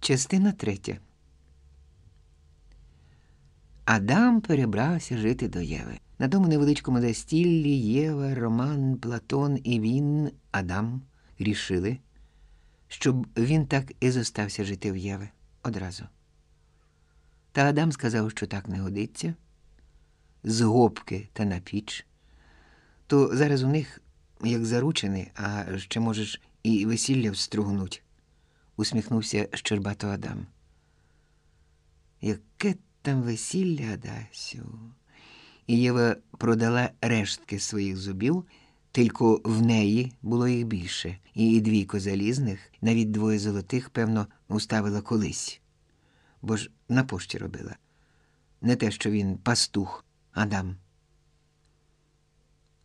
Частина третя. Адам перебрався жити до Єви. На тому невеличкому застіллі Єва, Роман, Платон і він, Адам, рішили, щоб він так і зостався жити в Єви одразу. Та Адам сказав, що так не годиться, з гопки та на піч, то зараз у них, як заручений, а ще можеш і весілля встругнуть, усміхнувся щербато Адам. Яке там весілля, Адасю? І Єва продала рештки своїх зубів, тільки в неї було їх більше, і двійко залізних, навіть двоє золотих, певно, уставила колись, бо ж на пошті робила. Не те, що він пастух, Адам.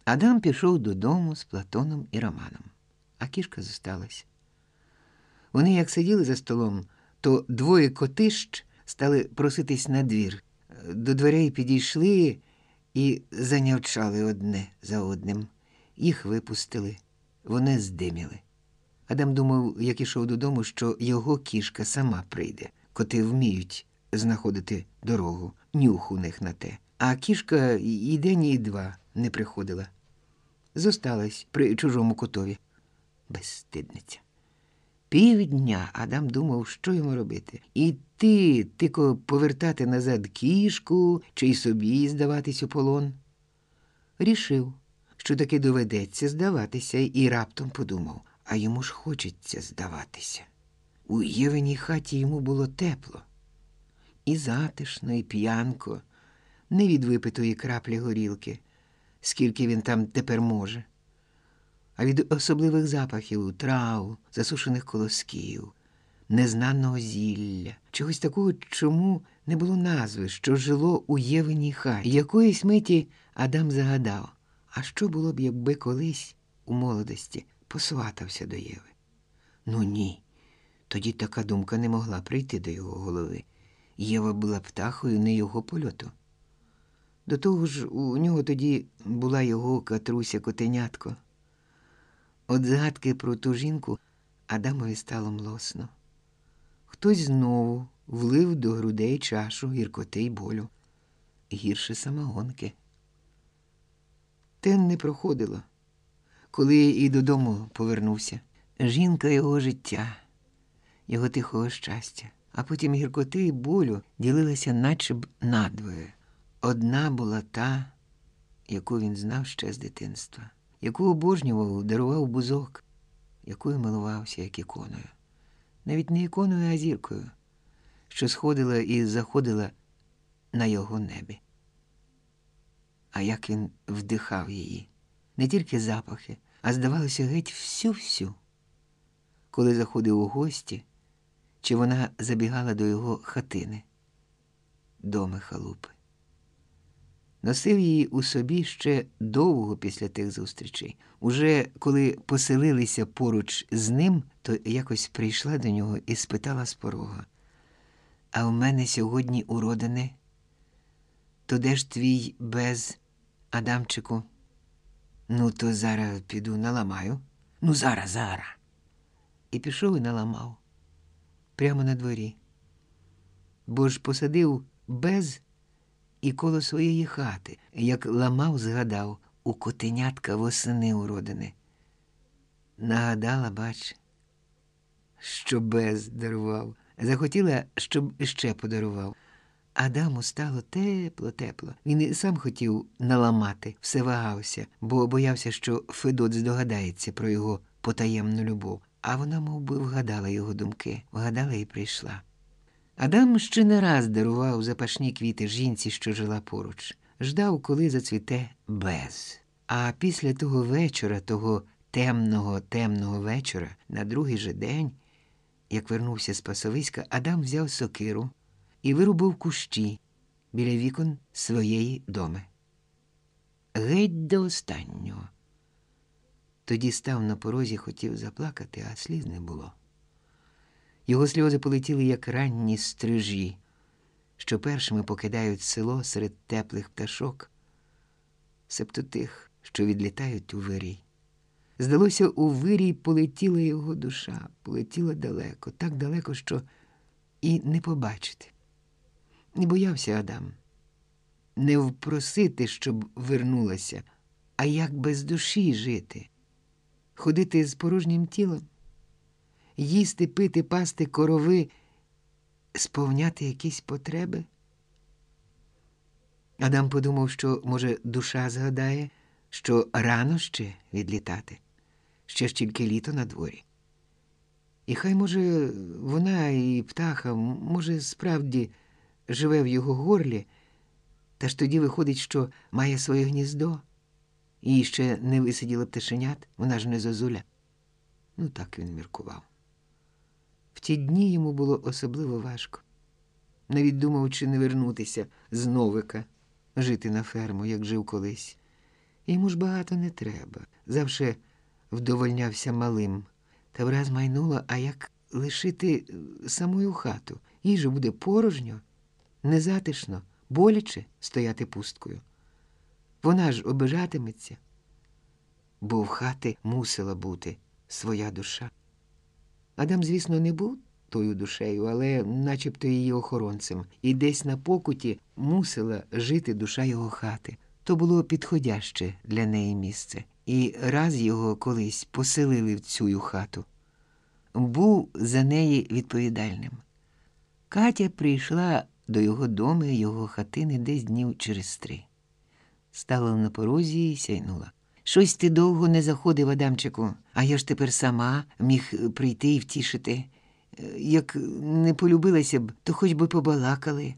Адам пішов додому з Платоном і Романом, а кішка зосталась. Вони, як сиділи за столом, то двоє котищ стали проситись на двір. До дверей підійшли і занявчали одне за одним. Їх випустили, вони здиміли. Адам думав, як ішов додому, що його кішка сама прийде, коти вміють знаходити дорогу, нюх у них на те. А кішка і день, і два не приходила. Зосталась при чужому котові. Безстидниця. Півдня Адам думав, що йому робити. Іти, тико повертати назад кішку чи й собі здаватись у полон. Рішив, що таки доведеться здаватися, і раптом подумав, а йому ж хочеться здаватися. У Євеній хаті йому було тепло, і затишно, і п'янко, не від випитої краплі горілки, скільки він там тепер може а від особливих запахів, трав, засушених колосків, незнаного зілля, чогось такого, чому не було назви, що жило у Євеній хаті. Якоїсь миті Адам загадав, а що було б, якби колись у молодості посватався до Єви? Ну ні. Тоді така думка не могла прийти до його голови. Єва була птахою не його польоту. До того ж, у нього тоді була його катруся котенятко. От згадки про ту жінку Адамові стало млосно. Хтось знову влив до грудей чашу гіркоти й болю, гірше самогонки. Тен не проходило, коли і додому повернувся. Жінка його життя, його тихого щастя, а потім гіркоти й болю ділилися наче б надвоє. Одна була та, яку він знав ще з дитинства яку обожнював, дарував бузок, якою милувався, як іконою. Навіть не іконою, а зіркою, що сходила і заходила на його небі. А як він вдихав її, не тільки запахи, а здавалося, геть всю-всю. Коли заходив у гості, чи вона забігала до його хатини, доми халупи носив її у собі ще довго після тих зустрічей. Уже коли поселилися поруч з ним, то якось прийшла до нього і спитала з порога. А в мене сьогодні уродини, то де ж твій без Адамчику? Ну, то зараз піду наламаю. Ну, зараз, зараз. І пішов і наламав прямо на дворі. Бо ж посадив без і коло своєї хати, як ламав, згадав у котенятка восени уродини. Нагадала, бач, що без дарував. Захотіла, щоб іще подарував. Адаму стало тепло, тепло. Він і сам хотів наламати, все вагався, бо боявся, що Федот здогадається про його потаємну любов. А вона мов би, вгадала його думки, вгадала і прийшла. Адам ще не раз дарував запашні квіти жінці, що жила поруч, ждав, коли зацвіте без. А після того вечора, того темного, темного вечора, на другий же день, як вернувся з Пасовиська, Адам взяв сокиру і вирубав кущі біля вікон своєї доми. Геть до останнього. Тоді став на порозі, хотів заплакати, а сліз не було. Його сльози полетіли, як ранні стрижі, що першими покидають село серед теплих пташок, себто тих, що відлітають у вирій. Здалося, у вирій полетіла його душа, полетіла далеко, так далеко, що і не побачити. Не боявся Адам. Не впросити, щоб вернулася, а як без душі жити, ходити з порожнім тілом, їсти, пити, пасти корови, сповняти якісь потреби. Адам подумав, що, може, душа згадає, що рано ще відлітати, ще ж тільки літо на дворі. І хай, може, вона і птаха, може, справді живе в його горлі, та ж тоді виходить, що має своє гніздо, і ще не висиділа пташенят, вона ж не зозуля. Ну, так він міркував. В ті дні йому було особливо важко. Навіть думав, чи не вернутися з Новика, жити на ферму, як жив колись. Йому ж багато не треба. Завше вдовольнявся малим. Та враз майнуло, а як лишити е, самою хату? Їй же буде порожньо, незатишно, боляче стояти пусткою. Вона ж обижатиметься, бо в хати мусила бути своя душа. Адам, звісно, не був тою душею, але начебто її охоронцем, і десь на покуті мусила жити душа його хати. То було підходяще для неї місце, і раз його колись поселили в цю хату. Був за неї відповідальним. Катя прийшла до його дому, його хатини десь днів через три. Стала на порозі і сяйнула. Щось ти довго не заходив, Адамчику, а я ж тепер сама міг прийти і втішити. Е, Як не полюбилася б, то хоч би побалакали.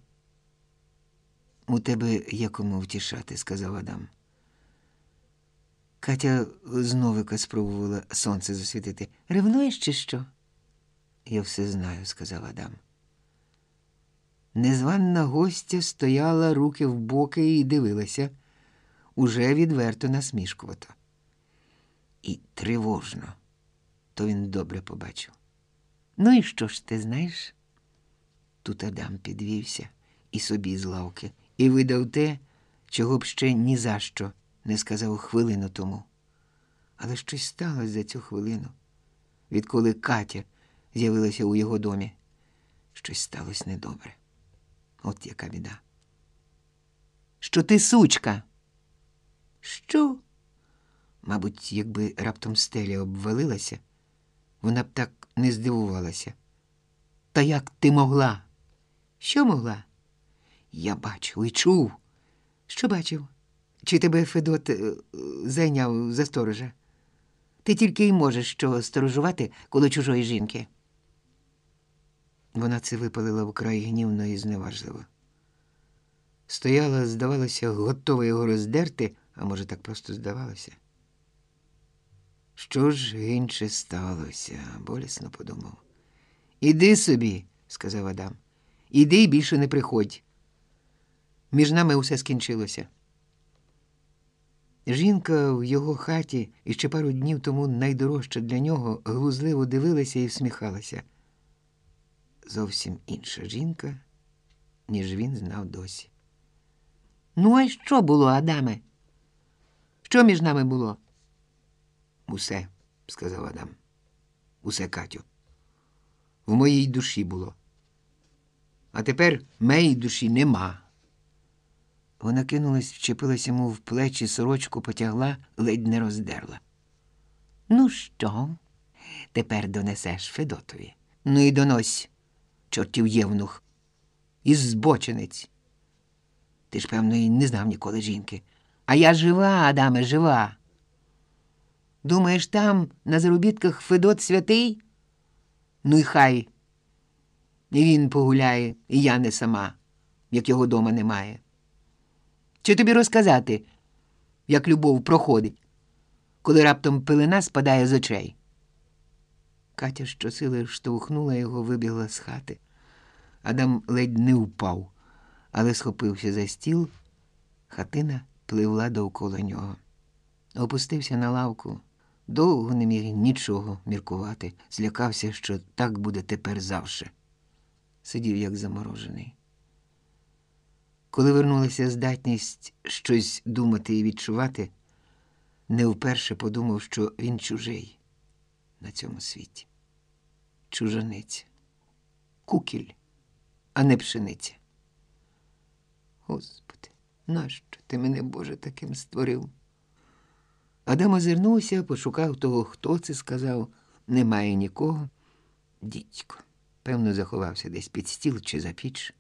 У тебе якому втішати, сказав Адам. Катя зновика спробувала сонце засвітити. Ревнуєш чи що? Я все знаю, сказав Адам. Незвана гостя стояла руки в боки і дивилася, уже відверто насмішкувато. І тривожно, то він добре побачив. Ну і що ж ти знаєш? Тут Адам підвівся і собі з лавки, і видав те, чого б ще ні за що не сказав хвилину тому. Але щось сталося за цю хвилину, відколи Катя з'явилася у його домі. Щось сталося недобре. От яка біда. Що ти сучка? Що? Мабуть, якби раптом стеля обвалилася, вона б так не здивувалася. Та як ти могла? Що могла? Я бачив і чув. Що бачив? Чи тебе Федот е, зайняв за сторожа? Ти тільки й можеш що сторожувати коло чужої жінки. Вона це випалила вкрай гнівно і зневажливо. Стояла, здавалося, готова його роздерти, а може, так просто здавалося. Що ж інше сталося, болісно подумав. Іди собі, сказав Адам. Іди і більше не приходь. Між нами усе скінчилося. Жінка в його хаті іще пару днів тому найдорожча для нього глузливо дивилася і всміхалася. Зовсім інша жінка, ніж він знав досі. Ну, а що було, Адаме? Що між нами було? Усе, сказав Адам. Усе, Катю. В моїй душі було. А тепер моєї душі нема. Вона кинулась, вчепилась йому в плечі сорочку, потягла, ледь не роздерла. Ну що? Тепер донесеш Федотові. Ну і донось, чортів євнух. Із збочинець. Ти ж, певно, і не знав ніколи жінки. А я жива, Адаме, жива. Думаєш, там, на заробітках, Федот святий? Ну й хай. І він погуляє, і я не сама, як його дома немає. Чи тобі розказати, як любов проходить, коли раптом пилина спадає з очей? Катя щосили штовхнула його, вибігла з хати. Адам ледь не впав, але схопився за стіл, хатина пливла довкола нього. Опустився на лавку, довго не міг нічого міркувати, злякався, що так буде тепер завше. Сидів, як заморожений. Коли вернулася здатність щось думати і відчувати, не вперше подумав, що він чужий на цьому світі. Чужаниця, кукіль а не пшениця. Господи, нащо ти мене, Боже, таким створив? Адам озирнувся, пошукав того, хто це сказав. Немає нікого. Дідько. Певно, заховався десь під стіл чи за піч.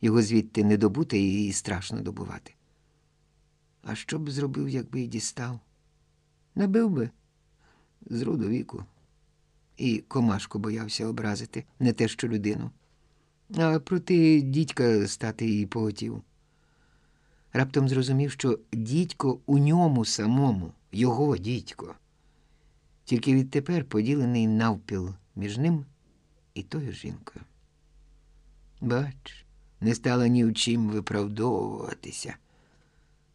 Його звідти не добути і страшно добувати. А що б зробив, якби і дістав? Набив би з роду віку. І комашку боявся образити, не те, що людину. А проти дідька стати і поготів. Раптом зрозумів, що дідько у ньому самому, його дідько, тільки відтепер поділений навпіл між ним і тою жінкою. Бач, не стала ні в чим виправдовуватися,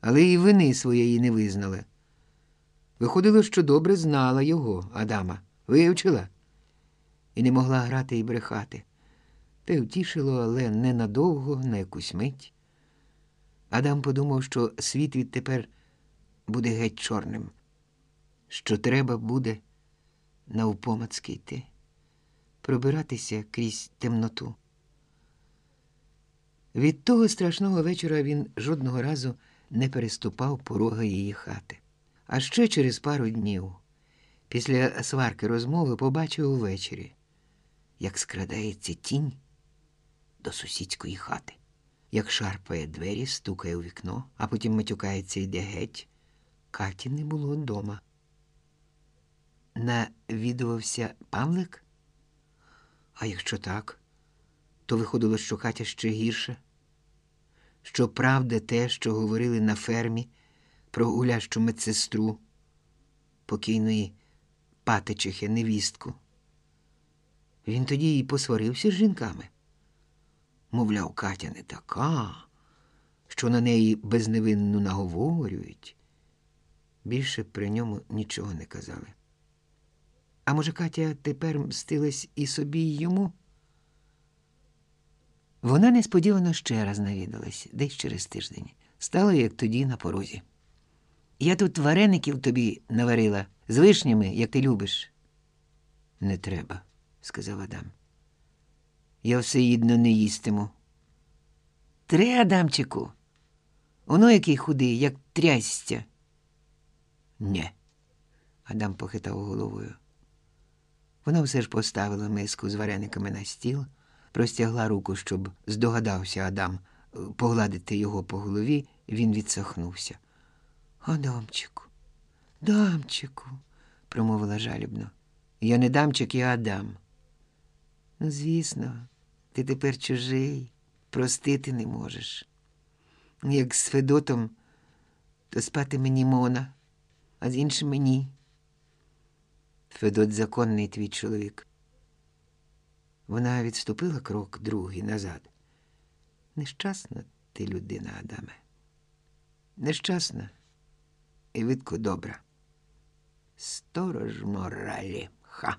але і вини своєї не визнала. Виходило, що добре знала його, Адама, вивчила і не могла грати і брехати. Те втішило, але ненадовго, на якусь мить. Адам подумав, що світ відтепер буде геть чорним, що треба буде навпомацьки йти, пробиратися крізь темноту. Від того страшного вечора він жодного разу не переступав порога її хати. А ще через пару днів, після сварки розмови, побачив увечері, як скрадається тінь до сусідської хати, як шарпає двері, стукає у вікно, а потім матюкається йде геть. Каті не було вдома. Навідувався Павлик? А якщо так, то виходило, що Катя ще гірше, що правда те, що говорили на фермі про гулящу медсестру, покійної патичихи невістку. Він тоді і посварився з жінками. Мовляв, Катя не така, що на неї безневинну наговорюють. Більше при ньому нічого не казали. А може, Катя тепер мстилась і собі, і йому? Вона несподівано ще раз навідалась, десь через тиждень. Стала, як тоді, на порозі. Я тут вареників тобі наварила з вишнями, як ти любиш. Не треба, сказав Адам. Я все їдно не їстиму. Три, Адамчику. Воно який худий, як трястя. Нє. Адам похитав головою. Вона все ж поставила миску з варениками на стіл, простягла руку, щоб здогадався Адам е, погладити його по голові, він відсахнувся. Адамчику, дамчику, промовила жалібно. Я не дамчик, я Адам. Ну, звісно, ти тепер чужий, простити не можеш. Як з Федотом, то спати мені мона, а з іншими ні. Федот законний твій чоловік. Вона відступила крок другий назад. Нещасна ти людина, Адаме. Нещасна і видко добра. Сторож моралі, ха.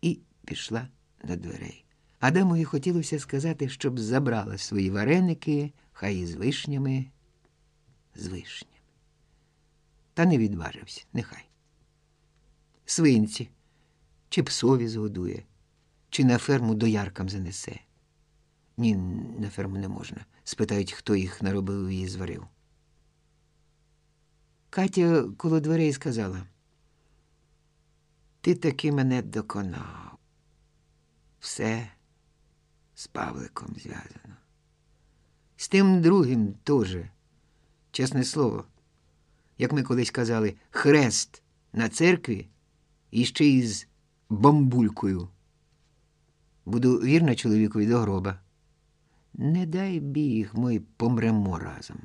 І пішла до дверей. Адамові хотілося сказати, щоб забрала свої вареники, хай і з вишнями, з вишнями. Та не відважився, нехай. Свинці, чи псові згодує, чи на ферму дояркам занесе. Ні, на ферму не можна. Спитають, хто їх наробив і зварив. Катя коло дверей сказала: Ти таки мене доконав. Все з Павликом зв'язано. З тим другим теж, чесне слово, як ми колись казали, хрест на церкві і ще із бамбулькою. Буду вірна чоловікові до гроба. Не дай біг, ми помремо разом.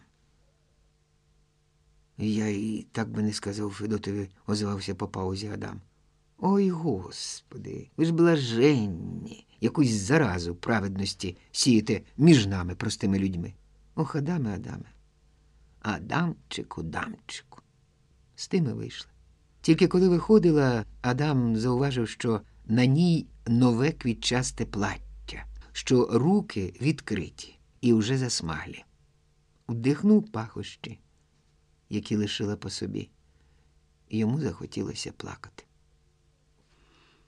Я і так би не сказав Федотові, озвався по паузі Адам. Ой, господи, ви ж блаженні, якусь заразу праведності сієте між нами, простими людьми. Ох, Адаме, Адаме. Адамчику, дамчику. З тими вийшли. Тільки коли виходила, Адам зауважив, що на ній нове квітчасте плаття, що руки відкриті і вже засмаглі. Вдихнув пахощі, які лишила по собі, і йому захотілося плакати.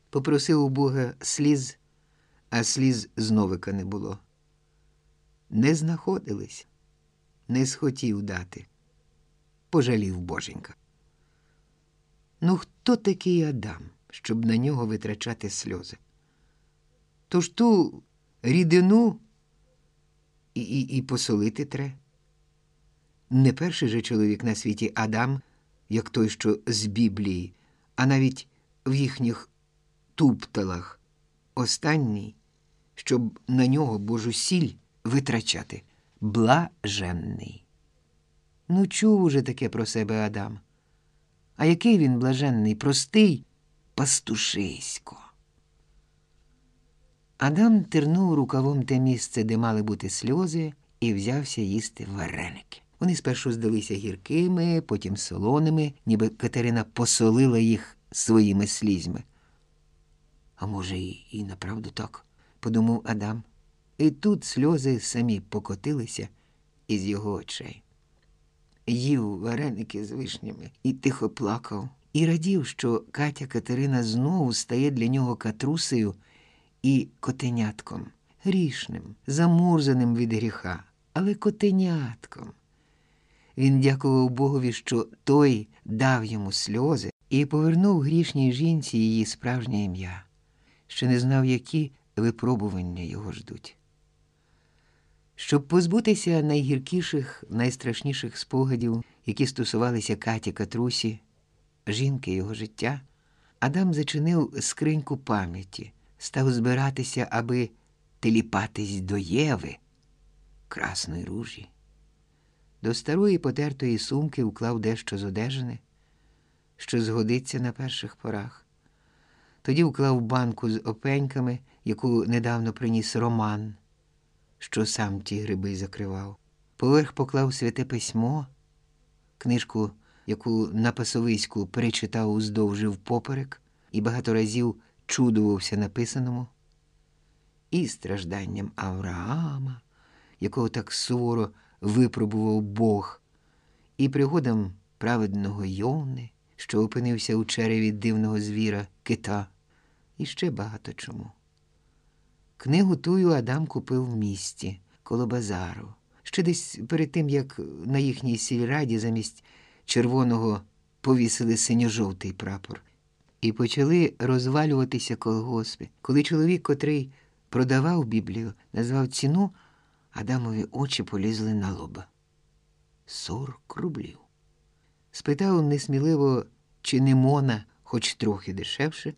Попросив у Бога сліз а сліз зновика не було. Не знаходились, не схотів дати, пожалів боженька. Ну, хто такий Адам, щоб на нього витрачати сльози? Тож ту рідину і, і, і посолити тре. Не перший же чоловік на світі Адам, як той, що з Біблії, а навіть в їхніх тупталах останній, щоб на нього Божу сіль витрачати. Блаженний. Ну, чув уже таке про себе Адам. А який він блаженний, простий, пастушисько. Адам тернув рукавом те місце, де мали бути сльози, і взявся їсти вареники. Вони спершу здалися гіркими, потім солоними, ніби Катерина посолила їх своїми слізьми. А може, і, і направду так, подумав Адам. І тут сльози самі покотилися із його очей. Їв вареники з вишнями і тихо плакав, і радів, що Катя Катерина знову стає для нього катрусею і котенятком, грішним, замурзаним від гріха, але котенятком. Він дякував Богові, що той дав йому сльози і повернув грішній жінці її справжнє ім'я, ще не знав, які випробування його ждуть. Щоб позбутися найгіркіших, найстрашніших спогадів, які стосувалися Каті Катрусі, жінки його життя, Адам зачинив скриньку пам'яті, став збиратися, аби теліпатись до Єви, красної ружі. До старої потертої сумки вклав дещо з одежини, що згодиться на перших порах. Тоді вклав банку з опеньками, яку недавно приніс Роман, що сам ті гриби закривав. Поверх поклав святе письмо, книжку, яку на пасовиську перечитав уздовж і впоперек, і багато разів чудувався написаному, і стражданням Авраама, якого так суворо випробував Бог, і пригодам праведного Йони, що опинився у череві дивного звіра кита, і ще багато чому. Книгу тую Адам купив в місті коло базару, ще десь перед тим, як на їхній сільраді замість червоного повісили синьо-жовтий прапор, і почали розвалюватися колгоспи. Коли чоловік, котрий продавав Біблію, назвав ціну, Адамові очі полізли на лоба. Сорок рублів. Спитав несміливо, чи не мона, хоч трохи дешевше.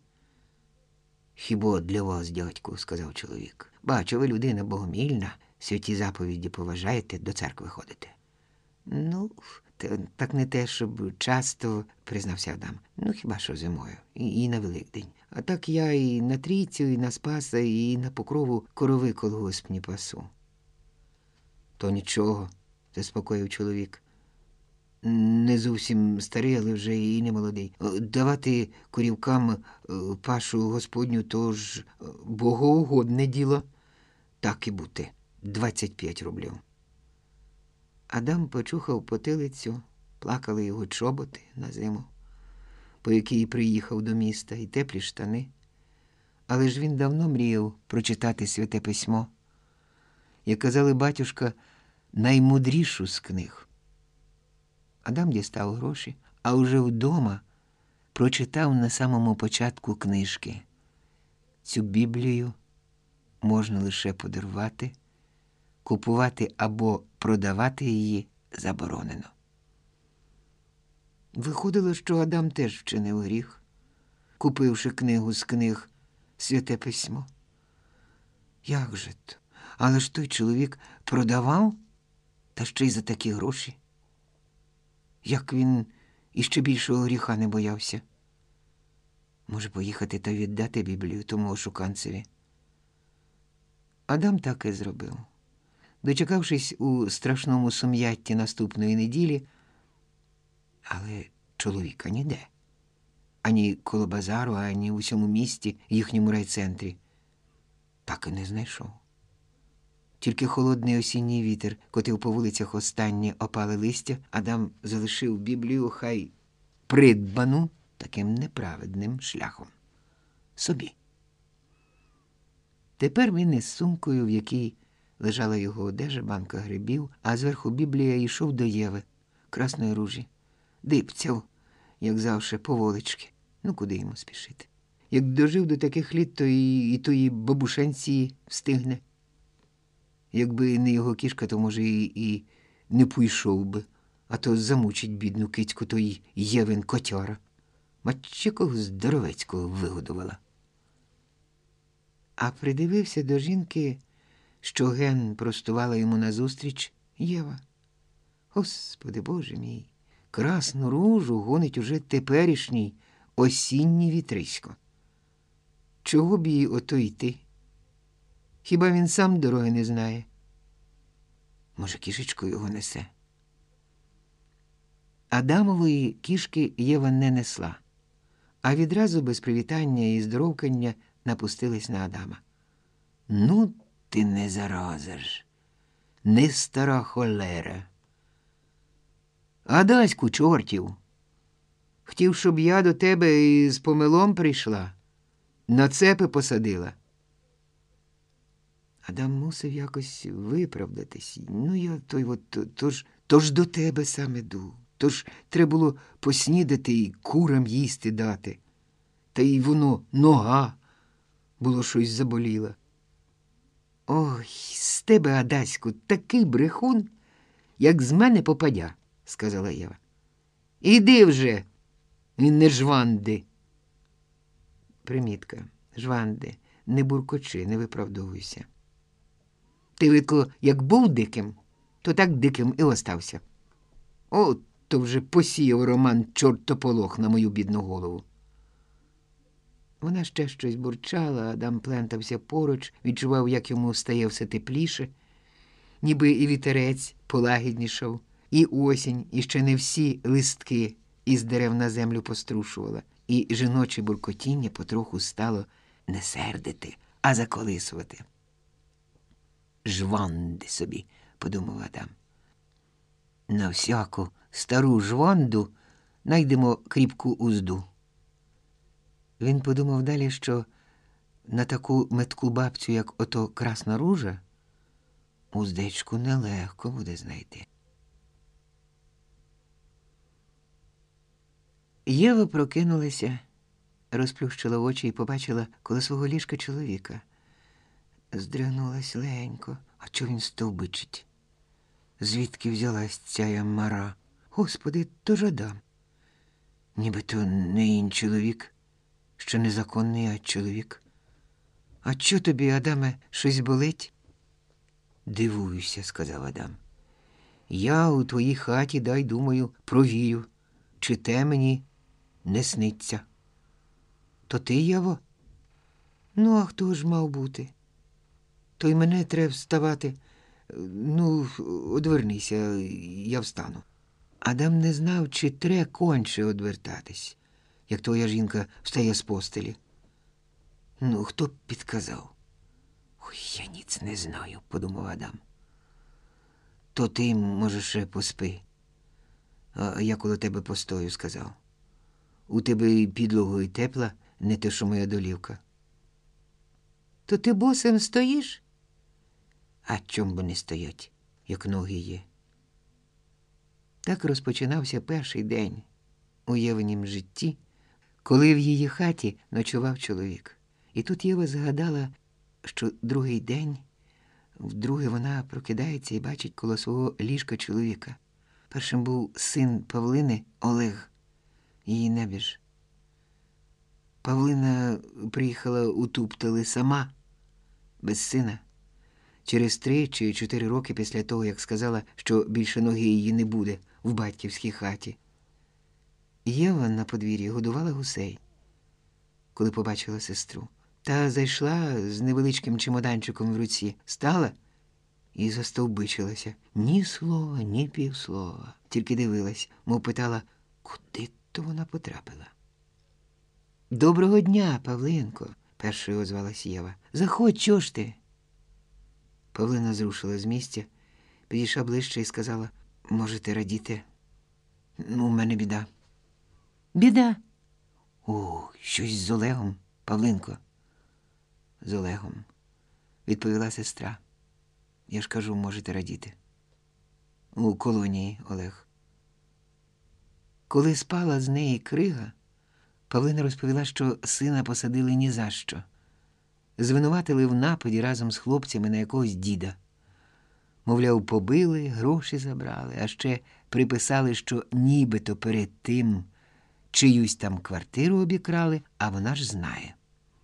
Хіба для вас, дядьку, сказав чоловік. Бачу, ви людина богомільна, святі заповіді поважаєте, до церкви ходите. Ну, так не те, щоб часто, признався Адам. Ну, хіба що зимою, і, і на Великдень. А так я і на трійцю, і на Спаса, і на покрову корови колгоспні пасу. То нічого, заспокоїв чоловік. Не зовсім старий, але вже і не молодий. Е, Давати корівкам е, пашу господню, то ж е, богоугодне діло. Так і бути. 25 рублів. Адам почухав потилицю, плакали його чоботи на зиму, по якій приїхав до міста, і теплі штани. Але ж він давно мріяв прочитати святе письмо, як казали батюшка, наймудрішу з книг. Адам дістав гроші, а уже вдома прочитав на самому початку книжки. Цю Біблію можна лише подарувати, купувати або продавати її заборонено. Виходило, що Адам теж вчинив гріх, купивши книгу з книг Святе письмо. Як же то? Але ж той чоловік продавав та ще й за такі гроші. Як він іще більшого гріха не боявся. Може, поїхати та віддати Біблію тому ошуканцеві. Адам так і зробив. Дочекавшись у страшному сум'ятті наступної неділі, але чоловіка ніде. Ані коло базару, ані у всьому місті, їхньому райцентрі. Так і не знайшов. Тільки холодний осінній вітер котив по вулицях останнє опале листя, Адам залишив Біблію хай придбану таким неправедним шляхом. Собі. Тепер він із сумкою, в якій лежала його одежа, банка грибів, а зверху Біблія йшов до Єви, красної ружі, дипцяв, як завше, поволички. Ну, куди йому спішити? Як дожив до таких літ, то і, і тої бабушенці встигне. Якби не його кішка, то, може, і, і не пойшов би, а то замучить бідну кицьку той Євин котяра. Матчикого здоровецького вигодувала. А придивився до жінки, що ген простувала йому назустріч Єва. Господи Боже мій, красну ружу гонить уже теперішній осінній вітрисько. Чого б їй ото йти? Хіба він сам дороги не знає? Може, кішечку його несе? Адамової кішки Єва не несла, а відразу без привітання і здоровкання напустились на Адама. Ну, ти не заразиш, не стара холера. Адаську, чортів. Хотів, щоб я до тебе із помилом прийшла, на цепи посадила. Адам мусив якось виправдатись. Ну, я той от, то- тож, тож до тебе сам іду. Тож треба було поснідати і курам їсти дати. Та й воно нога було щось заболіла. Ой, з тебе, Адаську, такий брехун, як з мене попадя, сказала Єва. Іди вже, і не жванди. Примітка. Жванди, не буркочи, не виправдовуйся. Ти, видко, як був диким, то так диким і остався. О, то вже посіяв роман чортополох на мою бідну голову. Вона ще щось бурчала, Адам плентався поруч, відчував, як йому стає все тепліше, ніби і вітерець полагіднішав, і осінь, і ще не всі листки із дерев на землю пострушувала, і жіноче буркотіння потроху стало не сердити, а заколисувати. Жванди собі, подумав Адам. На всяку стару жванду найдемо кріпку узду. Він подумав далі, що на таку метку бабцю, як ото красна ружа, уздечку нелегко буде знайти. Єва прокинулася, розплющила очі і побачила коло свого ліжка чоловіка. Здригнулась легенько, а чого він стовбичить? Звідки взялась ця мара? Господи, то ж Адам. Нібито не він чоловік, що незаконний, а чоловік. А чо тобі, Адаме, щось болить? Дивуюся, сказав Адам. Я у твоїй хаті, дай думаю, провірю, чи те мені не сниться. То ти, Єво? Ну, а хто ж мав бути? То й мене треба вставати. Ну, одвернися, я встану. Адам не знав, чи тре конче одвертатись, як твоя жінка встає з постелі. Ну, хто б підказав? Ой, я ніц не знаю, подумав Адам. То ти, може, ще поспи. А я коло тебе постою, сказав. У тебе і підлогу і тепла, не те, що моя долівка. То ти босим стоїш? А чом би не стоять, як ноги є? Так розпочинався перший день у Євенім житті, коли в її хаті ночував чоловік. І тут Єва згадала, що другий день, вдруге вона прокидається і бачить коло свого ліжка чоловіка. Першим був син Павлини Олег, її небіж. Павлина приїхала у Туптали сама, без сина. Через три чи чотири роки після того, як сказала, що більше ноги її не буде в батьківській хаті. Єва на подвір'ї годувала гусей, коли побачила сестру. Та зайшла з невеличким чемоданчиком в руці, стала і застовбичилася. Ні слова, ні півслова. Тільки дивилась, мов питала, куди то вона потрапила. Доброго дня, Павлинко, першою озвалась Єва. Заходь, чого ж ти? Павлина зрушила з місця, підійшла ближче і сказала, можете радіти. Ну, у мене біда. Біда. О, щось з Олегом, Павлинко. З Олегом. відповіла сестра. Я ж кажу, можете радіти. У колонії Олег. Коли спала з неї крига, Павлина розповіла, що сина посадили ні за що. Звинуватили в нападі разом з хлопцями на якогось діда. Мовляв, побили, гроші забрали, а ще приписали, що нібито перед тим чиюсь там квартиру обікрали, а вона ж знає,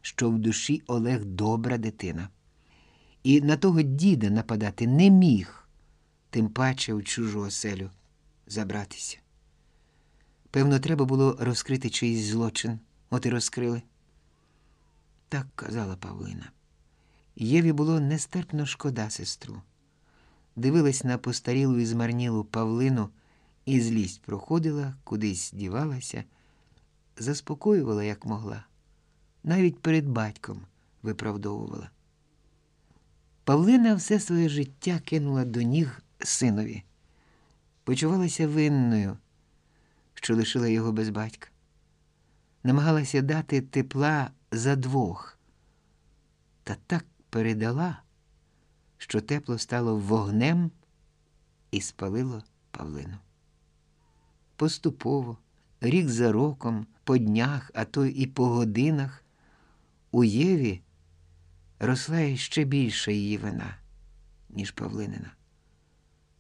що в душі Олег добра дитина. І на того діда нападати не міг, тим паче у чужу оселю забратися. Певно, треба було розкрити чийсь злочин, от і розкрили. Так казала Павлина. Єві було нестерпно шкода сестру. Дивилась на постарілу і змарнілу Павлину, і злість проходила, кудись дівалася, заспокоювала, як могла, навіть перед батьком виправдовувала. Павлина все своє життя кинула до ніг синові, почувалася винною, що лишила його без батька, намагалася дати тепла за двох, та так передала, що тепло стало вогнем і спалило Павлину. Поступово, рік за роком, по днях, а то і по годинах, у Єві росла ще більша її вина, ніж Павлинина.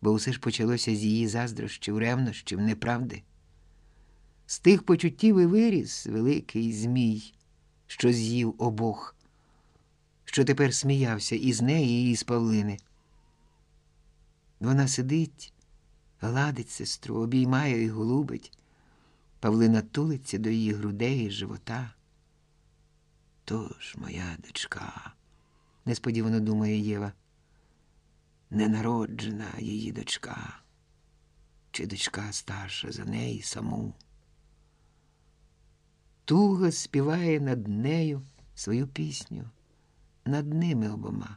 Бо усе ж почалося з її заздрощів, ревнощів, неправди. З тих почуттів і виріс великий Змій, що з'їв обох, що тепер сміявся і з неї, і з Павлини. Вона сидить, гладить сестру, обіймає і голубить. Павлина тулиться до її грудей і живота. Тож, моя дочка, несподівано думає Єва, ненароджена її дочка, чи дочка старша за неї саму. Туга співає над нею свою пісню, над ними обома.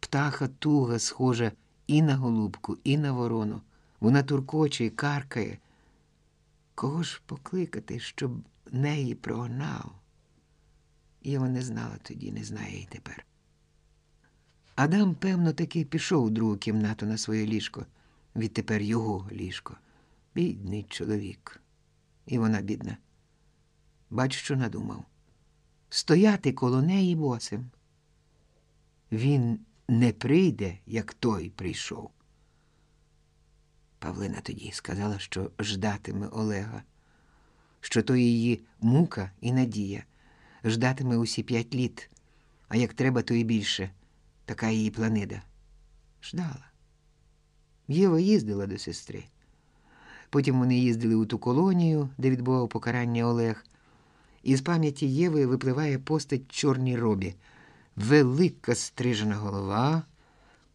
Птаха туга схожа і на голубку, і на ворону. Вона туркоче і каркає. Кого ж покликати, щоб неї прогнав? Єва не знала тоді, не знає й тепер. Адам, певно, таки пішов у другу кімнату на своє ліжко, відтепер його ліжко. Бідний чоловік. І вона бідна. Бач, що надумав. Стояти коло неї босим. Він не прийде, як той прийшов. Павлина тоді сказала, що ждатиме Олега, що то її мука і надія, ждатиме усі п'ять літ, а як треба, то і більше. Така її планида. Ждала. Єва їздила до сестри. Потім вони їздили у ту колонію, де відбував покарання Олег. І з пам'яті Єви випливає постать чорній робі, велика стрижена голова,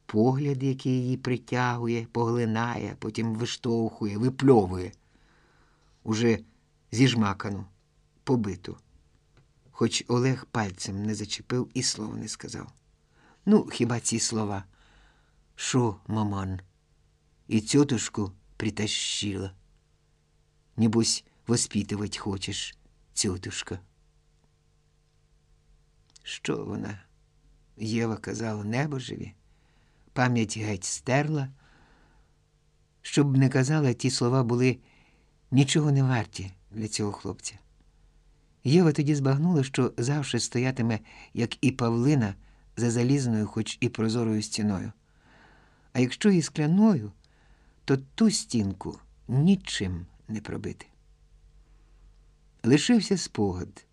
погляд, який її притягує, поглинає, потім виштовхує, випльовує, уже зіжмакану, побиту. Хоч Олег пальцем не зачепив і слова не сказав. Ну, хіба ці слова? Шо, маман? І тетушку притащила. Небось, воспитывать хочеш, тетушка. Що вона? Єва казала небожеві, пам'ять геть стерла. Щоб не казала, ті слова були нічого не варті для цього хлопця. Єва тоді збагнула, що завжди стоятиме, як і Павлина, за залізною, хоч і прозорою стіною. А якщо і скляною, то ту стінку нічим не пробити. Лишився спогад,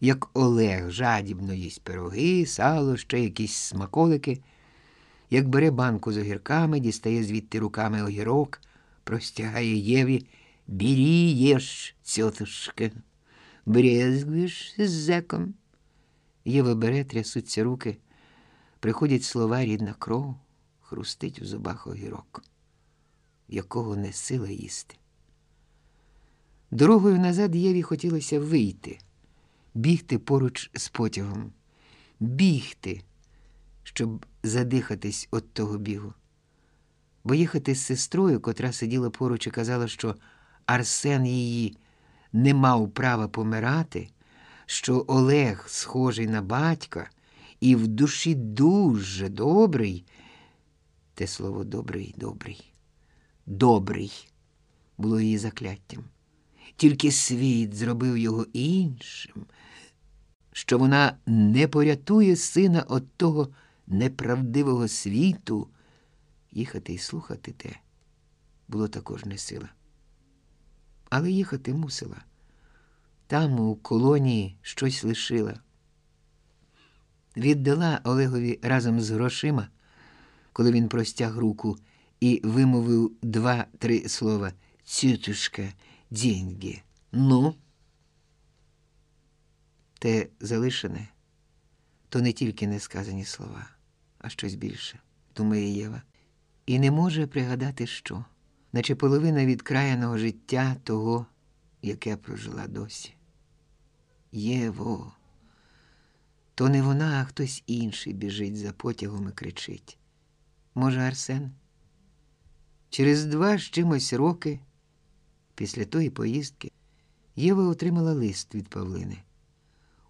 як Олег жадібно їсть пироги, сало, ще якісь смаколики, як бере банку з огірками, дістає звідти руками огірок, простягає Єві «Бері, їж, цьотушка, брезгуєш з зеком». Єва бере, трясуться руки, приходять слова рідна кров, хрустить у зубах огірок, якого не сила їсти. Дорогою назад Єві хотілося вийти, бігти поруч з потягом, бігти, щоб задихатись від того бігу. Бо їхати з сестрою, котра сиділа поруч і казала, що Арсен її не мав права помирати, що Олег схожий на батька, і в душі дуже добрий. Те слово добрий, добрий, добрий було її закляттям. Тільки світ зробив його іншим, що вона не порятує сина от того неправдивого світу, їхати і слухати те було також не сила. Але їхати мусила. Там, у колонії, щось лишила. Віддала Олегові разом з грошима, коли він простяг руку і вимовив два-три слова Цютушка, деньги. Ну, те залишене то не тільки несказані слова, а щось більше, думає Єва, і не може пригадати, що, наче половина відкраяного життя того, яке прожила досі. Єво, то не вона, а хтось інший біжить за потягом і кричить. Може, Арсен? Через два з чимось роки, після тої поїздки, Єва отримала лист від Павлини.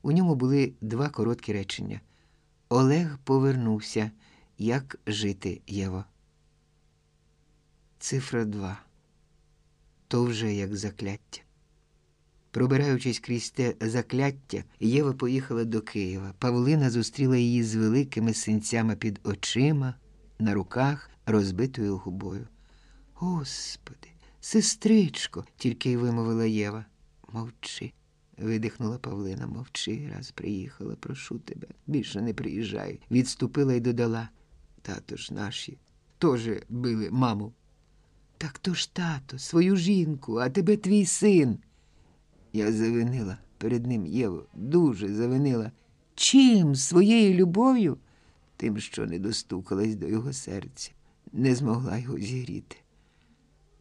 У ньому були два короткі речення. Олег повернувся, як жити Єва. Цифра два. То вже як закляття. Пробираючись крізь те закляття, Єва поїхала до Києва. Павлина зустріла її з великими синцями під очима, на руках, розбитою губою. Господи, сестричко, тільки й вимовила Єва. Мовчи видихнула Павлина. Мовчи, раз приїхала, прошу тебе. Більше не приїжджай. Відступила і додала. Тато ж наші теж били маму. Так то ж тато, свою жінку, а тебе твій син. Я завинила перед ним Єву, дуже завинила. Чим своєю любов'ю? Тим, що не достукалась до його серця, не змогла його зігріти.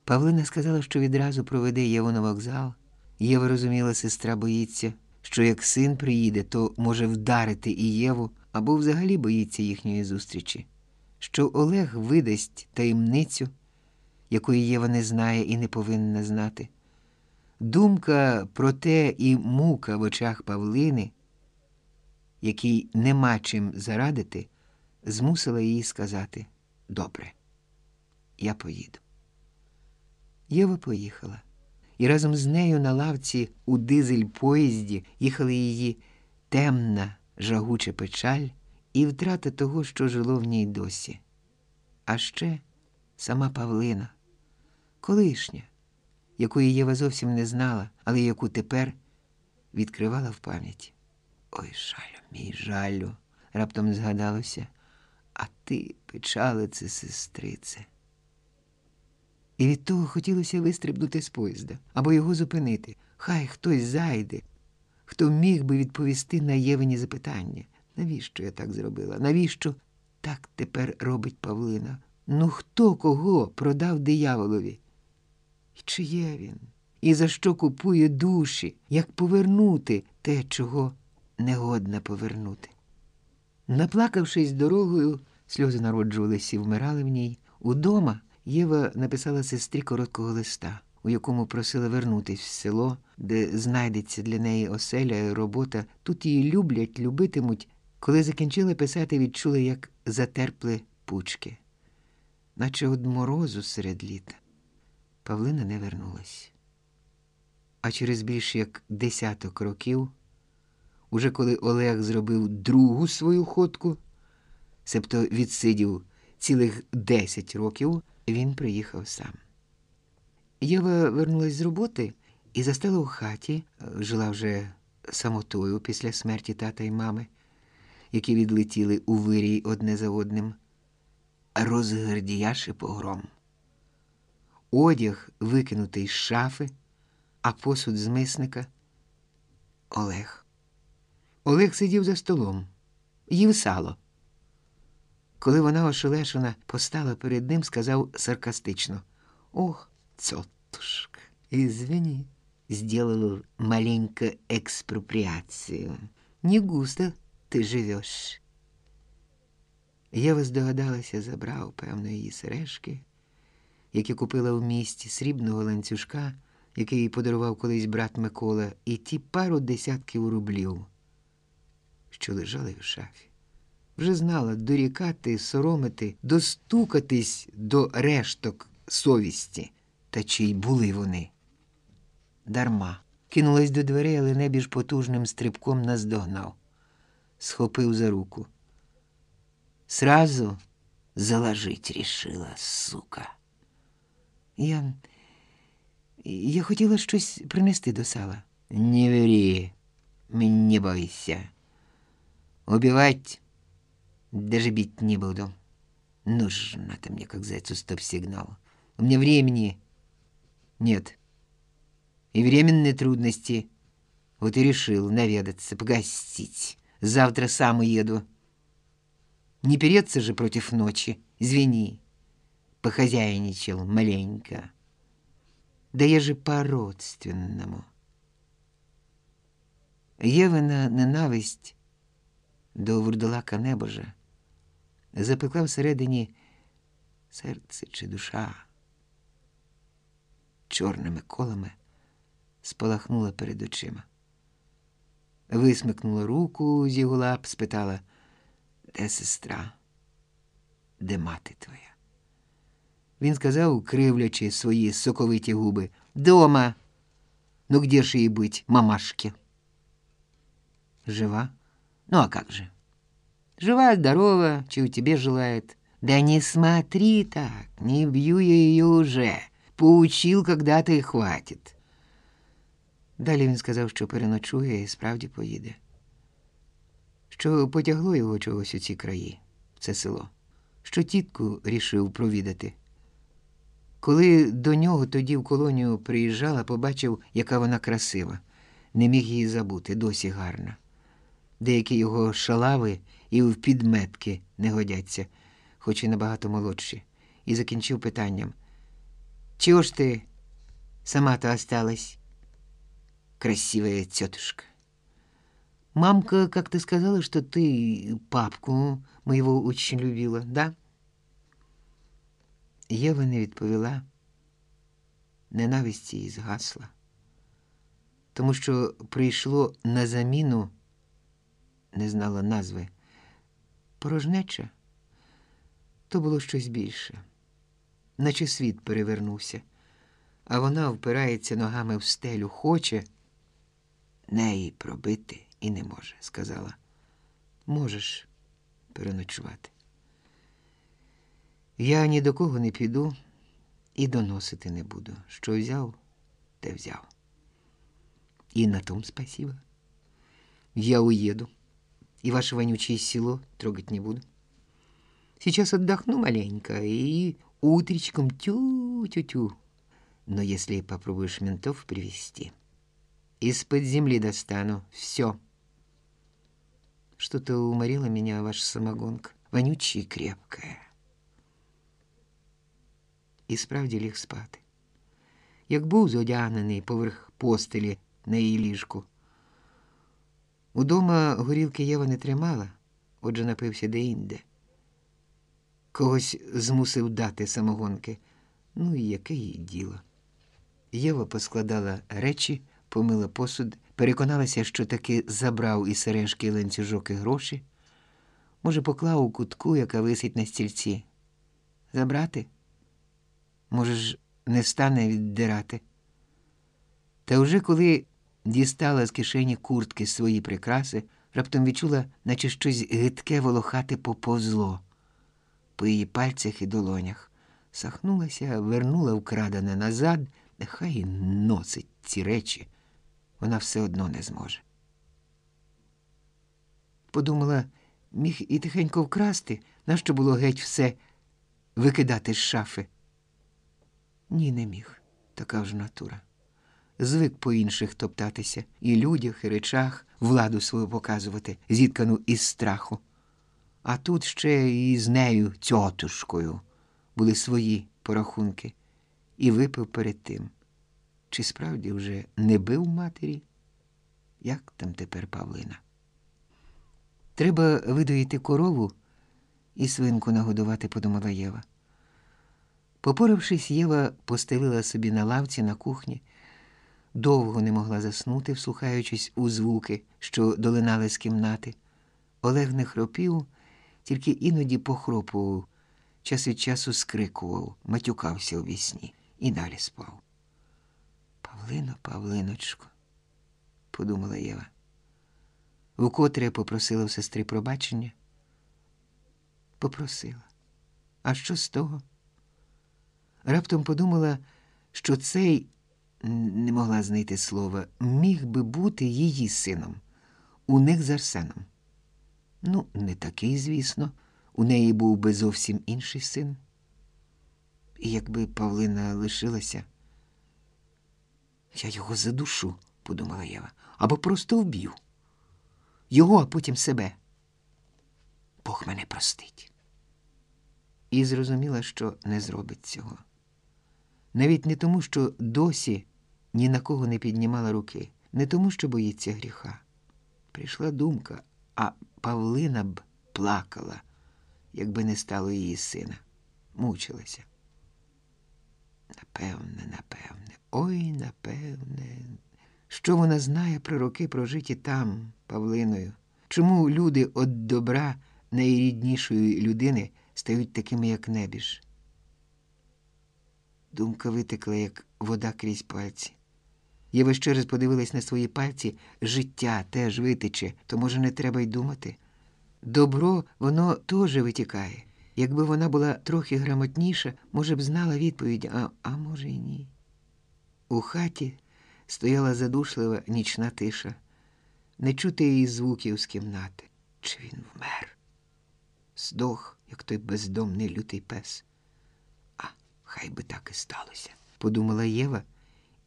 Павлина сказала, що відразу проведе Єву на вокзал. Єва розуміла, сестра боїться, що як син приїде, то може вдарити і Єву або взагалі боїться їхньої зустрічі, що Олег видасть таємницю, якої Єва не знає і не повинна знати. Думка про те і мука в очах Павлини, якій нема чим зарадити, змусила її сказати Добре, я поїду. Єва поїхала і разом з нею на лавці у дизель поїзді їхали її темна, жагуча печаль і втрата того, що жило в ній досі. А ще сама Павлина, колишня, якої Єва зовсім не знала, але яку тепер відкривала в пам'яті. Ой, жалю, мій жалю, раптом згадалося, а ти, печалице, сестрице. І від того хотілося вистрибнути з поїзда або його зупинити. Хай хтось зайде, хто міг би відповісти на Євині запитання. Навіщо я так зробила? Навіщо так тепер робить Павлина? Ну хто кого продав дияволові? І чи є він? І за що купує душі? Як повернути те, чого негодна повернути? Наплакавшись дорогою, сльози народжувалися і вмирали в ній. Удома Єва написала сестрі короткого листа, у якому просила вернутись в село, де знайдеться для неї оселя і робота. Тут її люблять, любитимуть. Коли закінчила писати, відчула, як затерпли пучки, наче од морозу серед літа. Павлина не вернулась. А через більш як десяток років, уже коли Олег зробив другу свою ходку, себто відсидів цілих десять років він приїхав сам. Єва вернулась з роботи і застала у хаті, жила вже самотою після смерті тата й мами, які відлетіли у вирій одне за одним, розгардіяши погром. Одяг викинутий з шафи, а посуд з мисника Олег. Олег сидів за столом, їв сало. Коли вона ошелешена постала перед ним, сказав саркастично Ох, цотушка, извини, сделала маленькую экспроприацию. Не густо ти живеш. Єва здогадалася, забрав, певно, її сережки, які купила в місті, срібного ланцюжка, який їй подарував колись брат Микола, і ті пару десятків рублів, що лежали в шафі. Вже знала дорікати, соромити, достукатись до решток совісті. Та чи й були вони? Дарма. Кинулась до дверей, але небіж потужним стрибком наздогнав. Схопив за руку. Сразу заложить рішила, сука. Я. Я хотіла щось принести до сала. Не ври, не бойся. Убивать даже бить не буду. Нужно ты мне, как зайцу, стоп-сигнал. У меня времени нет. И временные трудности. Вот и решил наведаться, погостить. Завтра сам уеду. Не переться же против ночи. Извини. Похозяйничал маленько. Да я же по-родственному. Євина ненависть до вурдалака небожа запекла всередині серце чи душа. Чорними колами спалахнула перед очима. Висмикнула руку з його лап, спитала, де сестра, де мати твоя? Він сказав, кривлячи свої соковиті губи, дома. Ну где ж ей быть, мамашки? Жива? Ну а как же? Жива, здорова, чего тебе желает. Да не смотри так, не бью я ее уже. Поучил когда-то и хватит. Далі він сказав, що переночує і справді поїде. Що потягло його чогось у ці краї, це село, що тітку рішив провідати. Коли до нього тоді в колонію приїжджала, побачив, яка вона красива, не міг її забути, досі гарна. Деякі його шалави і в підметки не годяться, хоч і набагато молодші, і закінчив питанням: Чого ж ти сама-то осталась, красивая тетушка? Мамка как-то сказала, что ты папку моего очень любила, да? Єва не відповіла, ненависть її згасла, тому що прийшло на заміну, не знала назви, порожнеча, то було щось більше, наче світ перевернувся, а вона впирається ногами в стелю, хоче, неї пробити і не може, сказала. Можеш переночувати. Я ні до кого не піду і доносити не буду. Що взяв, те взяв. І на том спасибо. Я уеду, и ваше вонючее село трогать не буду. Сейчас отдохну маленько и утречком тю-тю-тю. Но если попробуешь ментов привести, из-под земли достану все. Что-то уморила меня ваша самогонка, вонючая и крепкая. І справді ліг спати. Як був зодягнений поверх постелі на її ліжку. Удома горілки Єва не тримала, отже напився деінде. Когось змусив дати самогонки. Ну і яке їй діло. Єва поскладала речі, помила посуд, переконалася, що таки забрав і сережки, ланцюжок, і гроші. Може, поклав у кутку, яка висить на стільці. Забрати? Може ж, не стане віддирати. Та вже коли дістала з кишені куртки свої прикраси, раптом відчула, наче щось гидке волохати поповзло по її пальцях і долонях. Сахнулася, вернула вкрадене назад, нехай носить ці речі. Вона все одно не зможе. Подумала, міг і тихенько вкрасти, нащо було геть все викидати з шафи. Ні, не міг, така ж натура. Звик по інших топтатися, і людях, і речах владу свою показувати, зіткану із страху. А тут ще і з нею, тьотушкою, були свої порахунки, і випив перед тим. Чи справді вже не бив матері? Як там тепер Павлина? Треба видоїти корову і свинку нагодувати, подумала Єва. Попоравшись, Єва постелила собі на лавці на кухні, довго не могла заснути, вслухаючись у звуки, що долинали з кімнати. Олег не хропів тільки іноді похропував, час від часу скрикував, матюкався у вісні і далі спав. Павлино, Павлиночко, подумала Єва. Вкотре попросила в сестри пробачення. Попросила. А що з того? Раптом подумала, що цей, не могла знайти слова, міг би бути її сином, у них з Арсеном. Ну, не такий, звісно, у неї був би зовсім інший син. І якби Павлина лишилася, я його задушу, подумала Єва, або просто вб'ю. Його, а потім себе. Бог мене простить. І зрозуміла, що не зробить цього. Навіть не тому, що досі ні на кого не піднімала руки, не тому, що боїться гріха. Прийшла думка, а Павлина б плакала, якби не стало її сина, мучилася. Напевне, напевне, ой, напевне. Що вона знає про роки прожиті там, Павлиною? Чому люди від добра найріднішої людини стають такими, як небіж? Думка витекла, як вода крізь пальці. Єва ще раз подивилась на свої пальці, життя теж витече, то, може, не треба й думати. Добро, воно теж витікає. Якби вона була трохи грамотніша, може б знала відповідь, а, а може, й ні. У хаті стояла задушлива нічна тиша, не чути її звуків з кімнати. Чи він вмер? Здох, як той бездомний лютий пес. А хай би так і сталося, подумала Єва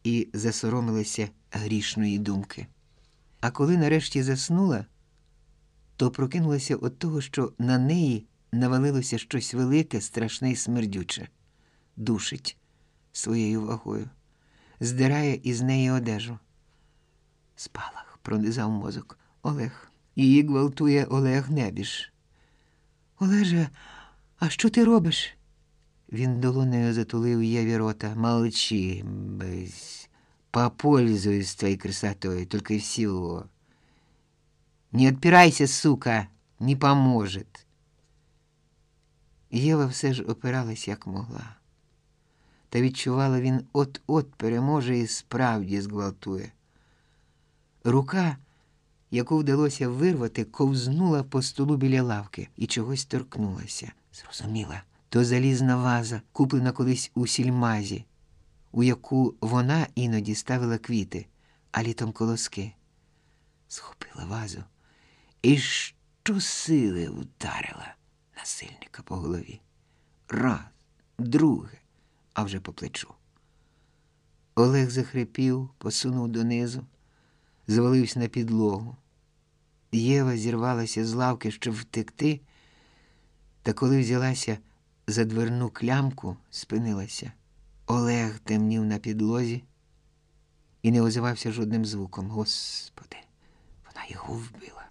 і засоромилася грішної думки. А коли нарешті заснула, то прокинулася від того, що на неї навалилося щось велике, страшне і смердюче, душить своєю вагою, здирає із неї одежу. Спалах пронизав мозок Олег. Її гвалтує Олег Небіж. Олеже, а що ти робиш? Він долонею затулив Єві рота. Молчи, без... Попользуюсь твоей красотой, только и всего. Не отпирайся, сука, не поможет. Єва все ж опиралась, як могла. Та відчувала, він от-от переможе і справді зґвалтує. Рука, яку вдалося вирвати, ковзнула по столу біля лавки і чогось торкнулася. Зрозуміла, то залізна ваза, куплена колись у сільмазі, у яку вона іноді ставила квіти, а літом колоски. Схопила вазу і щосили вдарила насильника по голові. Раз, друге, а вже по плечу. Олег захрипів, посунув донизу, звалився на підлогу. Єва зірвалася з лавки, щоб втекти, та коли взялася за дверну клямку, спинилася. Олег темнів на підлозі і не озивався жодним звуком. Господи, вона його вбила.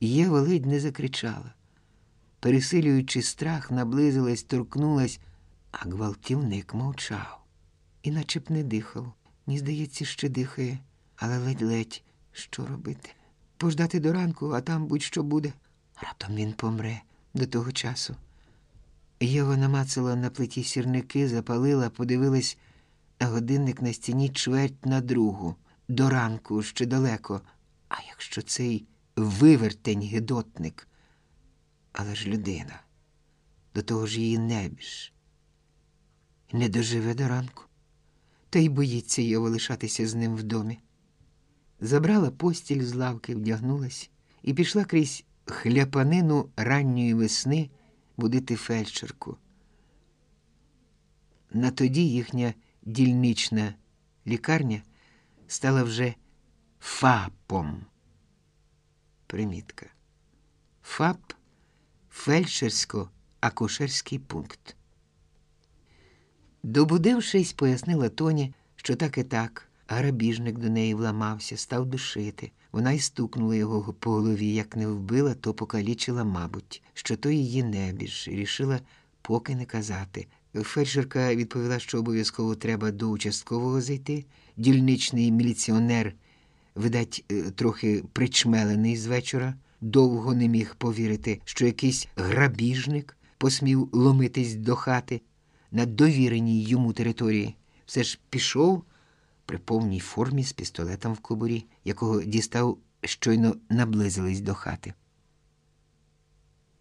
Єва ледь не закричала. Пересилюючи страх, наблизилась, торкнулась, а гвалтівник мовчав, і наче б не дихав. Ні, здається, ще дихає, але ледь-ледь що робити? Пождати до ранку, а там будь-що буде. Раптом він помре до того часу. Єва намацала на плиті сірники, запалила, подивилась, годинник на стіні чверть на другу. До ранку ще далеко. А якщо цей вивертень гидотник, але ж людина, до того ж її небіж, не доживе до ранку, та й боїться Єва лишатися з ним в домі. Забрала постіль з лавки, вдягнулась і пішла крізь хляпанину ранньої весни будити фельдшерку. На тоді їхня дільнична лікарня стала вже ФАПом. Примітка. ФАП фельдшерсько-акушерський пункт. Добудившись, пояснила Тоні, що так і так, грабіжник до неї вламався, став душити. Вона й стукнула його по голові, як не вбила, то покалічила, мабуть, що то її небіж, і рішила поки не казати. Фельдшерка відповіла, що обов'язково треба до участкового зайти. Дільничний міліціонер, видать, трохи причмелений з вечора, довго не міг повірити, що якийсь грабіжник посмів ломитись до хати на довіреній йому території. Все ж пішов при повній формі з пістолетом в кобурі, якого дістав, щойно наблизились до хати.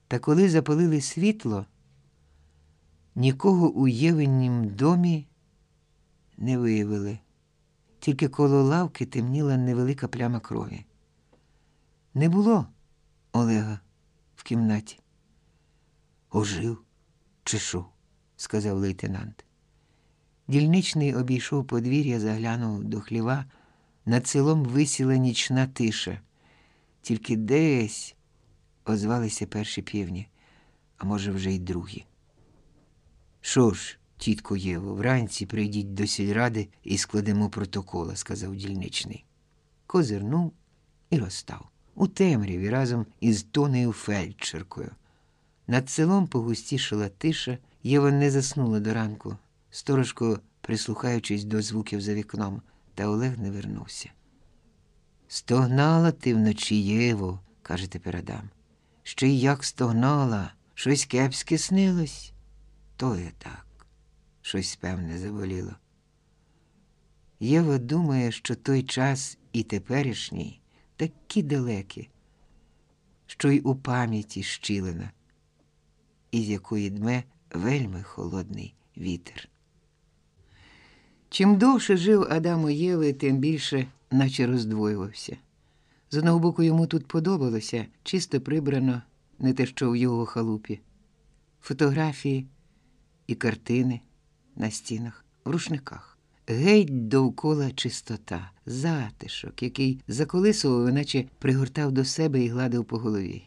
Та коли запалили світло, нікого у Євенім домі не виявили, тільки коло лавки темніла невелика пляма крові. Не було Олега в кімнаті. Ожив чи що? сказав лейтенант. Дільничний обійшов подвір'я, заглянув до хліва. Над селом висіла нічна тиша. Тільки десь озвалися перші півні, а може, вже й другі. Що ж, тітко Єво, вранці прийдіть до сільради і складемо протокола, сказав дільничний. Козирнув і розстав у темряві разом із Тонею фельдшеркою. Над селом погустішала тиша, Єва не заснула до ранку, сторожко прислухаючись до звуків за вікном, та Олег не вернувся. Стогнала ти вночі, Єво, каже тепер Адам. Ще й як стогнала, щось кепське снилось. То є так, щось певне заболіло. Єва думає, що той час і теперішній такі далекі, що й у пам'яті щілина, із якої дме вельми холодний вітер. Чим довше жив Адам у Єви, тим більше наче роздвоювався. З одного боку, йому тут подобалося, чисто прибрано, не те, що в його халупі, фотографії і картини на стінах, в рушниках. Геть довкола чистота, затишок, який заколисував, наче пригортав до себе і гладив по голові.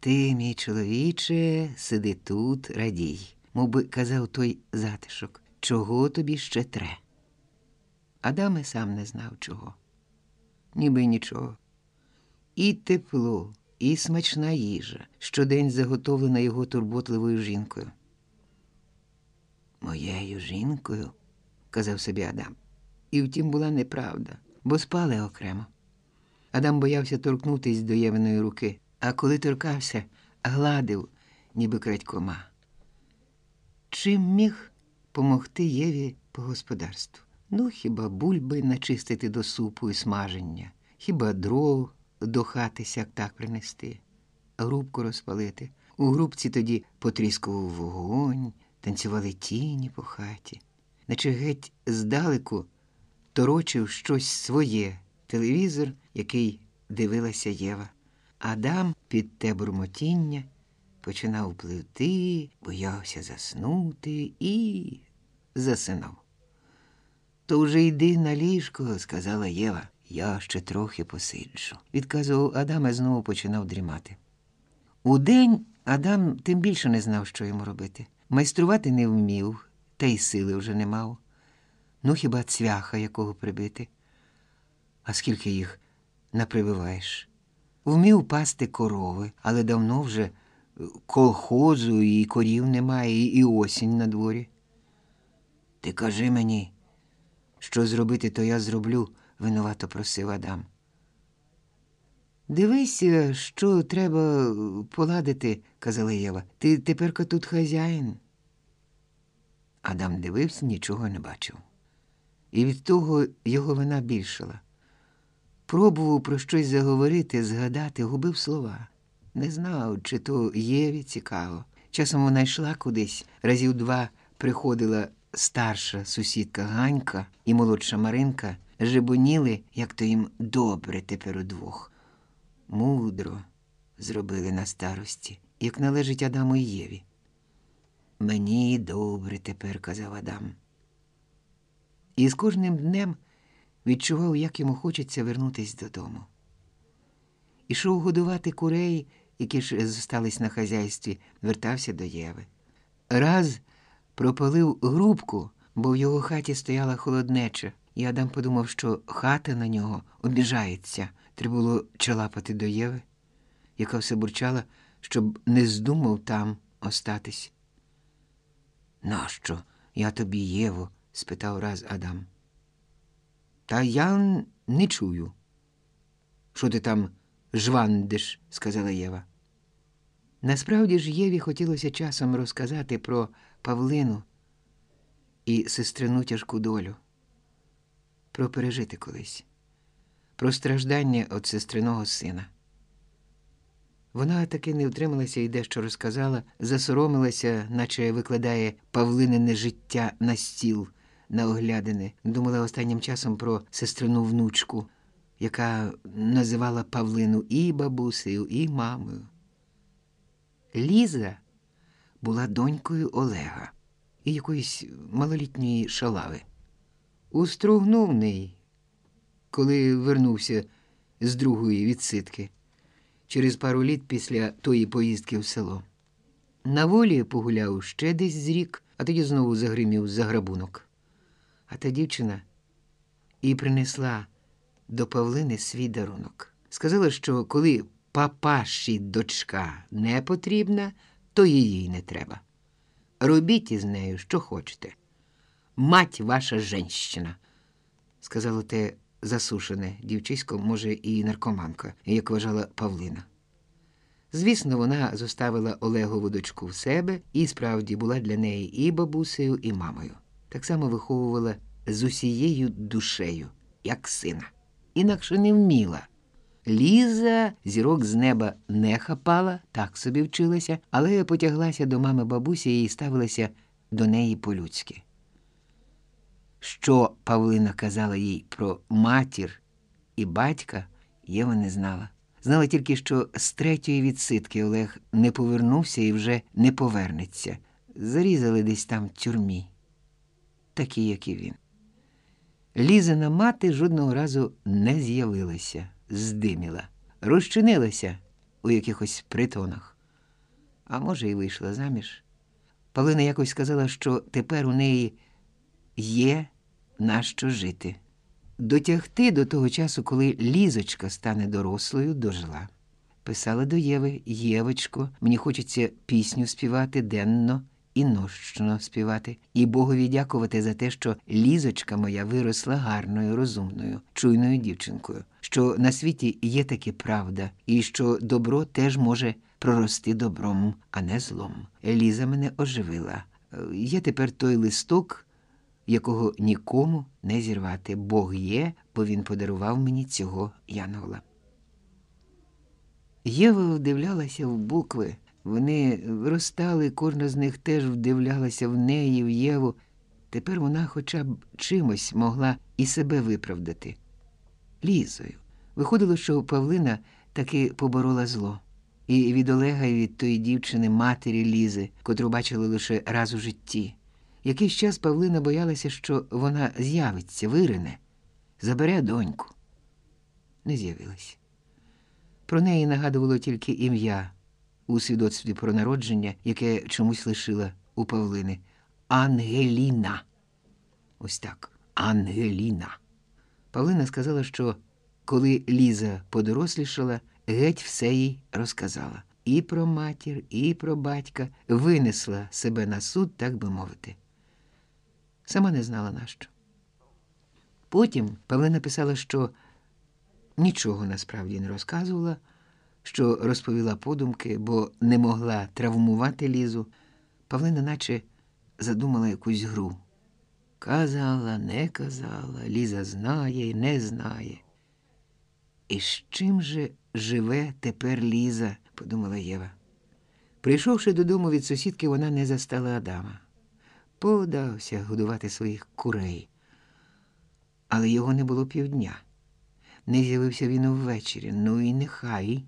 Ти, мій чоловіче, сиди тут, радій, мов би казав той затишок, чого тобі ще тре. Адам і сам не знав чого, ніби нічого. І тепло, і смачна їжа, щодень заготовлена його турботливою жінкою. Моєю жінкою, казав собі Адам. І втім була неправда, бо спали окремо. Адам боявся торкнутись до Євиної руки, а коли торкався, гладив, ніби крадькома. Чим міг помогти Єві по господарству? Ну, хіба бульби начистити до супу і смаження, хіба дров до хати сяк так принести, грубку розпалити. У грубці тоді потріскував вогонь, танцювали тіні по хаті, наче геть здалеку торочив щось своє телевізор, який дивилася Єва. Адам під те бурмотіння починав пливти, боявся заснути і засинав. То вже йди на ліжко, сказала Єва. Я ще трохи посиджу. Відказував Адам і знову починав дрімати. Удень Адам тим більше не знав, що йому робити. Майструвати не вмів, та й сили вже не мав. Ну, хіба цвяха якого прибити? А скільки їх напрививаєш? Вмів пасти корови, але давно вже колхозу і корів немає, і осінь на дворі. Ти кажи мені, що зробити, то я зроблю, винувато просив Адам. Дивися, що треба поладити, казала Єва. Ти тепер тут хазяїн. Адам дивився, нічого не бачив. І від того його вина більшала. Пробував про щось заговорити, згадати, губив слова. Не знав, чи то Єві цікаво. Часом вона йшла кудись, разів два приходила старша сусідка Ганька і молодша Маринка, жебоніли, як то їм добре тепер удвох. Мудро зробили на старості, як належить Адаму і Єві. Мені добре тепер, казав Адам. І з кожним днем відчував, як йому хочеться вернутися додому. Ішов годувати курей, які ж зостались на хазяйстві, вертався до Єви. Раз пропалив грубку, бо в його хаті стояла холоднеча, і Адам подумав, що хата на нього обіжається. Треба було чалапати до Єви, яка все бурчала, щоб не здумав там остатись. Нащо я тобі, Єво? спитав раз Адам. Та я не чую. Що ти там жвандиш, сказала Єва. Насправді ж Єві хотілося часом розказати про Павлину і сестрину тяжку долю, про пережити колись, про страждання від сестриного сина. Вона таки не втрималася і дещо розказала, засоромилася, наче викладає Павлинине життя на стіл, на оглядини. Думала останнім часом про сестрину внучку, яка називала Павлину і бабусею, і мамою. Ліза була донькою Олега і якоїсь малолітньої шалави. Устругнув неї, коли вернувся з другої відсидки через пару літ після тої поїздки в село. На волі погуляв ще десь з рік, а тоді знову загримів за грабунок. А та дівчина і принесла до Павлини свій дарунок. Сказала, що коли папаші дочка не потрібна, то її не треба. Робіть із нею, що хочете. Мать ваша женщина, сказало те засушене дівчисько, може, і наркоманка, як вважала Павлина. Звісно, вона зоставила Олегову дочку в себе і справді була для неї і бабусею, і мамою. Так само виховувала з усією душею, як сина. Інакше не вміла. Ліза зірок з неба не хапала, так собі вчилася, але потяглася до мами бабусі і ставилася до неї по-людськи. Що Павлина казала їй про матір і батька, Єва не знала. Знала тільки, що з третьої відсидки Олег не повернувся і вже не повернеться. Зарізали десь там в тюрмі, такі, як і він. Лізина мати жодного разу не з'явилася, здиміла, розчинилася у якихось притонах, а може, і вийшла заміж. Павлина якось сказала, що тепер у неї є на що жити. Дотягти до того часу, коли лізочка стане дорослою, дожила. Писала до Єви Євочко, мені хочеться пісню співати денно і нощно співати, і Богові дякувати за те, що лізочка моя виросла гарною, розумною, чуйною дівчинкою, що на світі є таки правда, і що добро теж може прорости добром, а не злом. Ліза мене оживила. Є тепер той листок якого нікому не зірвати. Бог є, бо він подарував мені цього янгола. Єва вдивлялася в букви. Вони виростали, кожна з них теж вдивлялася в неї, в Єву. Тепер вона хоча б чимось могла і себе виправдати. Лізою. Виходило, що Павлина таки поборола зло. І від Олега, і від тої дівчини, матері Лізи, котру бачили лише раз у житті. Якийсь час Павлина боялася, що вона з'явиться, вирине, забере доньку. Не з'явилась. Про неї нагадувало тільки ім'я у свідоцтві про народження, яке чомусь лишила у Павлини. Ангеліна. Ось так. Ангеліна. Павлина сказала, що коли Ліза подорослішала, геть все їй розказала. І про матір, і про батька винесла себе на суд, так би мовити. Сама не знала нащо. Потім Павлина писала, що нічого насправді не розказувала, що розповіла подумки, бо не могла травмувати Лізу. Павлина наче задумала якусь гру. Казала, не казала, Ліза знає, не знає. І з чим же живе тепер Ліза, подумала Єва. Прийшовши додому від сусідки, вона не застала Адама подався годувати своїх курей. Але його не було півдня. Не з'явився він увечері, ну і нехай.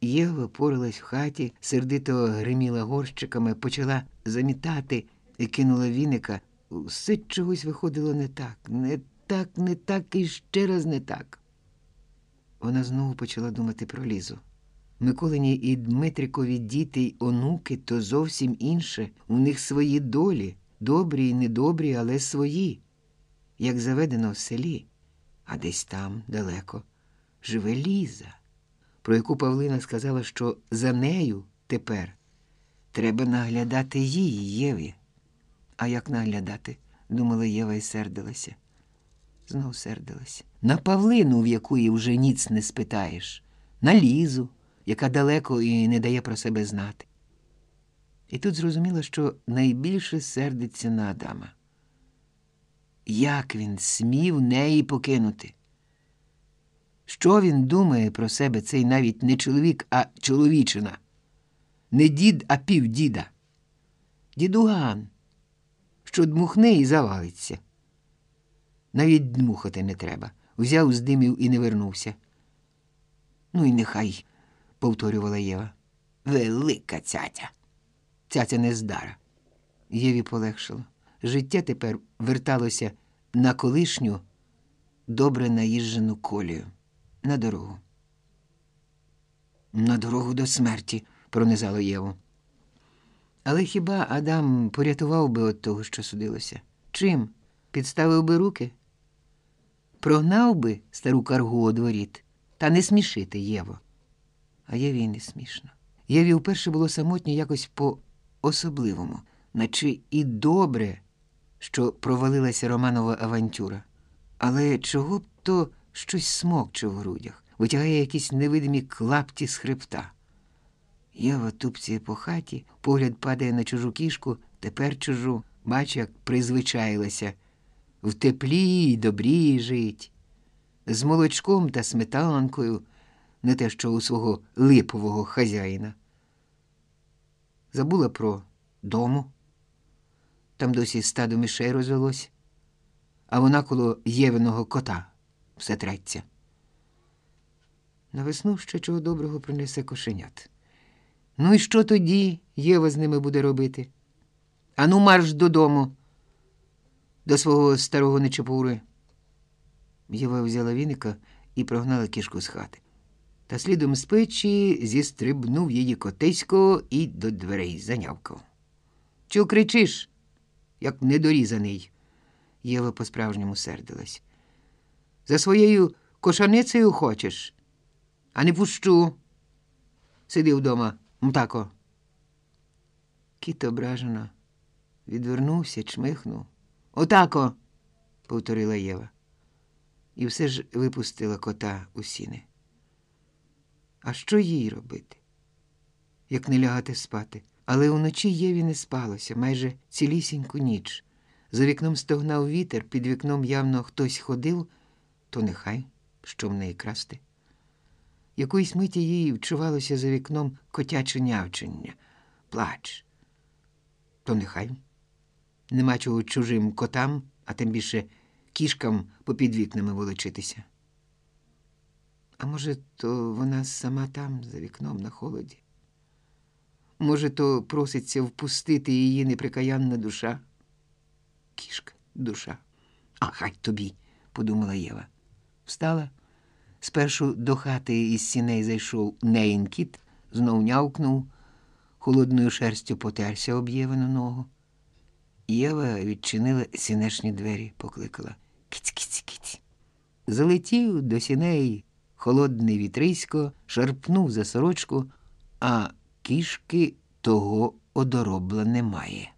Єва поралась в хаті, сердито гриміла горщиками, почала замітати і кинула віника. Все чогось виходило не так, не так, не так і ще раз не так. Вона знову почала думати про лізу. Миколині і Дмитрикові діти й онуки то зовсім інше. У них свої долі, добрі й недобрі, але свої, як заведено в селі, а десь там, далеко, живе Ліза, про яку Павлина сказала, що за нею тепер треба наглядати їй, Єві. А як наглядати? думала Єва і сердилася. Знов сердилася. на Павлину, в якої вже ніц не спитаєш, на Лізу, яка далеко і не дає про себе знати. І тут зрозуміло, що найбільше сердиться на Адама. Як він смів неї покинути? Що він думає про себе, цей навіть не чоловік, а чоловічина? Не дід, а півдіда. Дідуган, що дмухне і завалиться. Навіть дмухати не треба. Взяв з димів і не вернувся. Ну і нехай, повторювала Єва. Велика цятя. Цяця не здара. Єві полегшило. Життя тепер верталося на колишню добре наїжджену колію, на дорогу. На дорогу до смерті, пронизало Єву. Але хіба Адам порятував би від того, що судилося? Чим? Підставив би руки? Прогнав би стару каргу од воріт, та не смішити Єво. А Єві не смішно. Єві вперше було самотньо якось по-особливому, наче і добре, що провалилася Романова авантюра. Але чого б то щось смокче в грудях, витягає якісь невидимі клапті з хребта. Єва тупціє по хаті, погляд падає на чужу кішку, тепер чужу, бач, як призвичаїлася. В теплі й добрі жить, з молочком та сметанкою, не те, що у свого липового хазяїна. Забула про дому. Там досі стадо мишей розвелось, а вона коло Євиного кота все треться. На весну ще чого доброго принесе кошенят. Ну і що тоді Єва з ними буде робити? Ану, марш додому, до свого старого нечепури. Єва взяла віника і прогнала кішку з хати. Та слідом з печі зістрибнув її котисько і до дверей занявкав. Чого кричиш, як недорізаний? Єва по-справжньому сердилась. За своєю кошаницею хочеш, а не пущу. Сиди вдома, мтако. Кіт ображено відвернувся, чмихнув. Отако, повторила Єва. І все ж випустила кота у сіни. А що їй робити? Як не лягати спати? Але уночі Єві не спалося майже цілісіньку ніч. За вікном стогнав вітер, під вікном явно хтось ходив, то нехай, що в неї красти. Якоїсь миті їй вчувалося за вікном котяче нявчення, плач. То нехай. Нема чого чужим котам, а тим більше кішкам попід вікнами волочитися. А може, то вона сама там, за вікном на холоді? Може, то проситься впустити її неприкаянна душа? Кішка, душа. А хай тобі, подумала Єва. Встала. Спершу до хати із сіней зайшов неїн кіт, знов нявкнув, холодною шерстю потерся об Євину ногу. Єва відчинила сінешні двері, покликала кіць кіць кіць. Залетів до сіней холодний вітрисько, шарпнув за сорочку, а кішки того одоробла немає.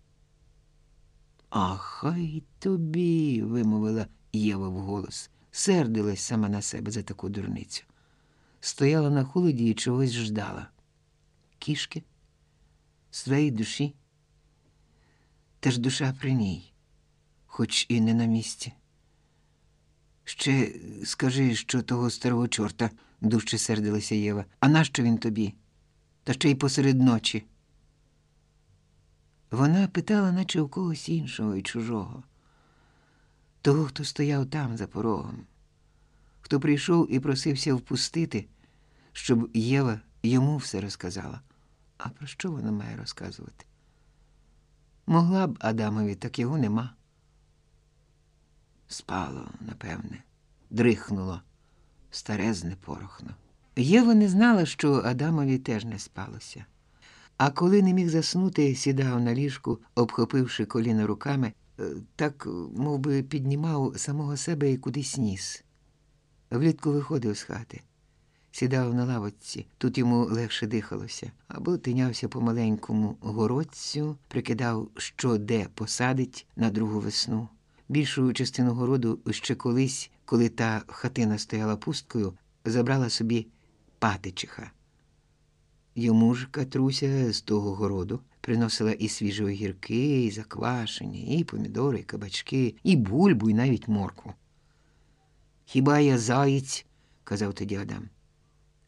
А хай тобі, вимовила Єва вголос, сердилась сама на себе за таку дурницю. Стояла на холоді і чогось ждала. Кішки своєї душі. Та ж душа при ній, хоч і не на місці. Ще скажи, що того старого чорта, дужче сердилася Єва. А нащо він тобі? Та ще й посеред ночі. Вона питала, наче у когось іншого і чужого, того, хто стояв там за порогом, хто прийшов і просився впустити, щоб Єва йому все розказала. А про що вона має розказувати? Могла б Адамові, так його нема. Спало, напевне, дрихнуло, старезне порохно. Єва не знала, що Адамові теж не спалося. А коли не міг заснути, сідав на ліжку, обхопивши коліна руками, е, так мов би, піднімав самого себе і кудись ніс. Влітку виходив з хати, сідав на лавочці, тут йому легше дихалося, або тинявся по маленькому городцю, прикидав, що де посадить на другу весну. Більшу частину городу ще колись коли та хатина стояла пусткою, забрала собі патичиха. Йому ж Катруся з того городу приносила і свіжі огірки, і заквашені, і помідори, і кабачки, і бульбу, і навіть моркву. Хіба я заєць? казав тоді Адам.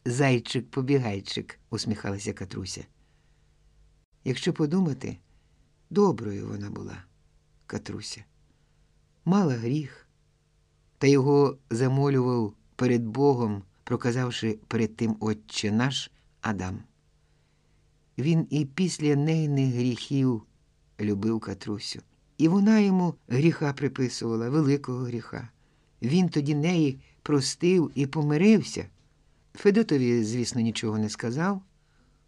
Зайчик побігайчик, усміхалася Катруся. Якщо подумати, доброю вона була, Катруся. Мала гріх, та його замолював перед Богом, проказавши перед тим Отче наш Адам. Він і після нейних гріхів любив Катрусю, і вона йому гріха приписувала, великого гріха. Він тоді неї простив і помирився. Федотові, звісно, нічого не сказав,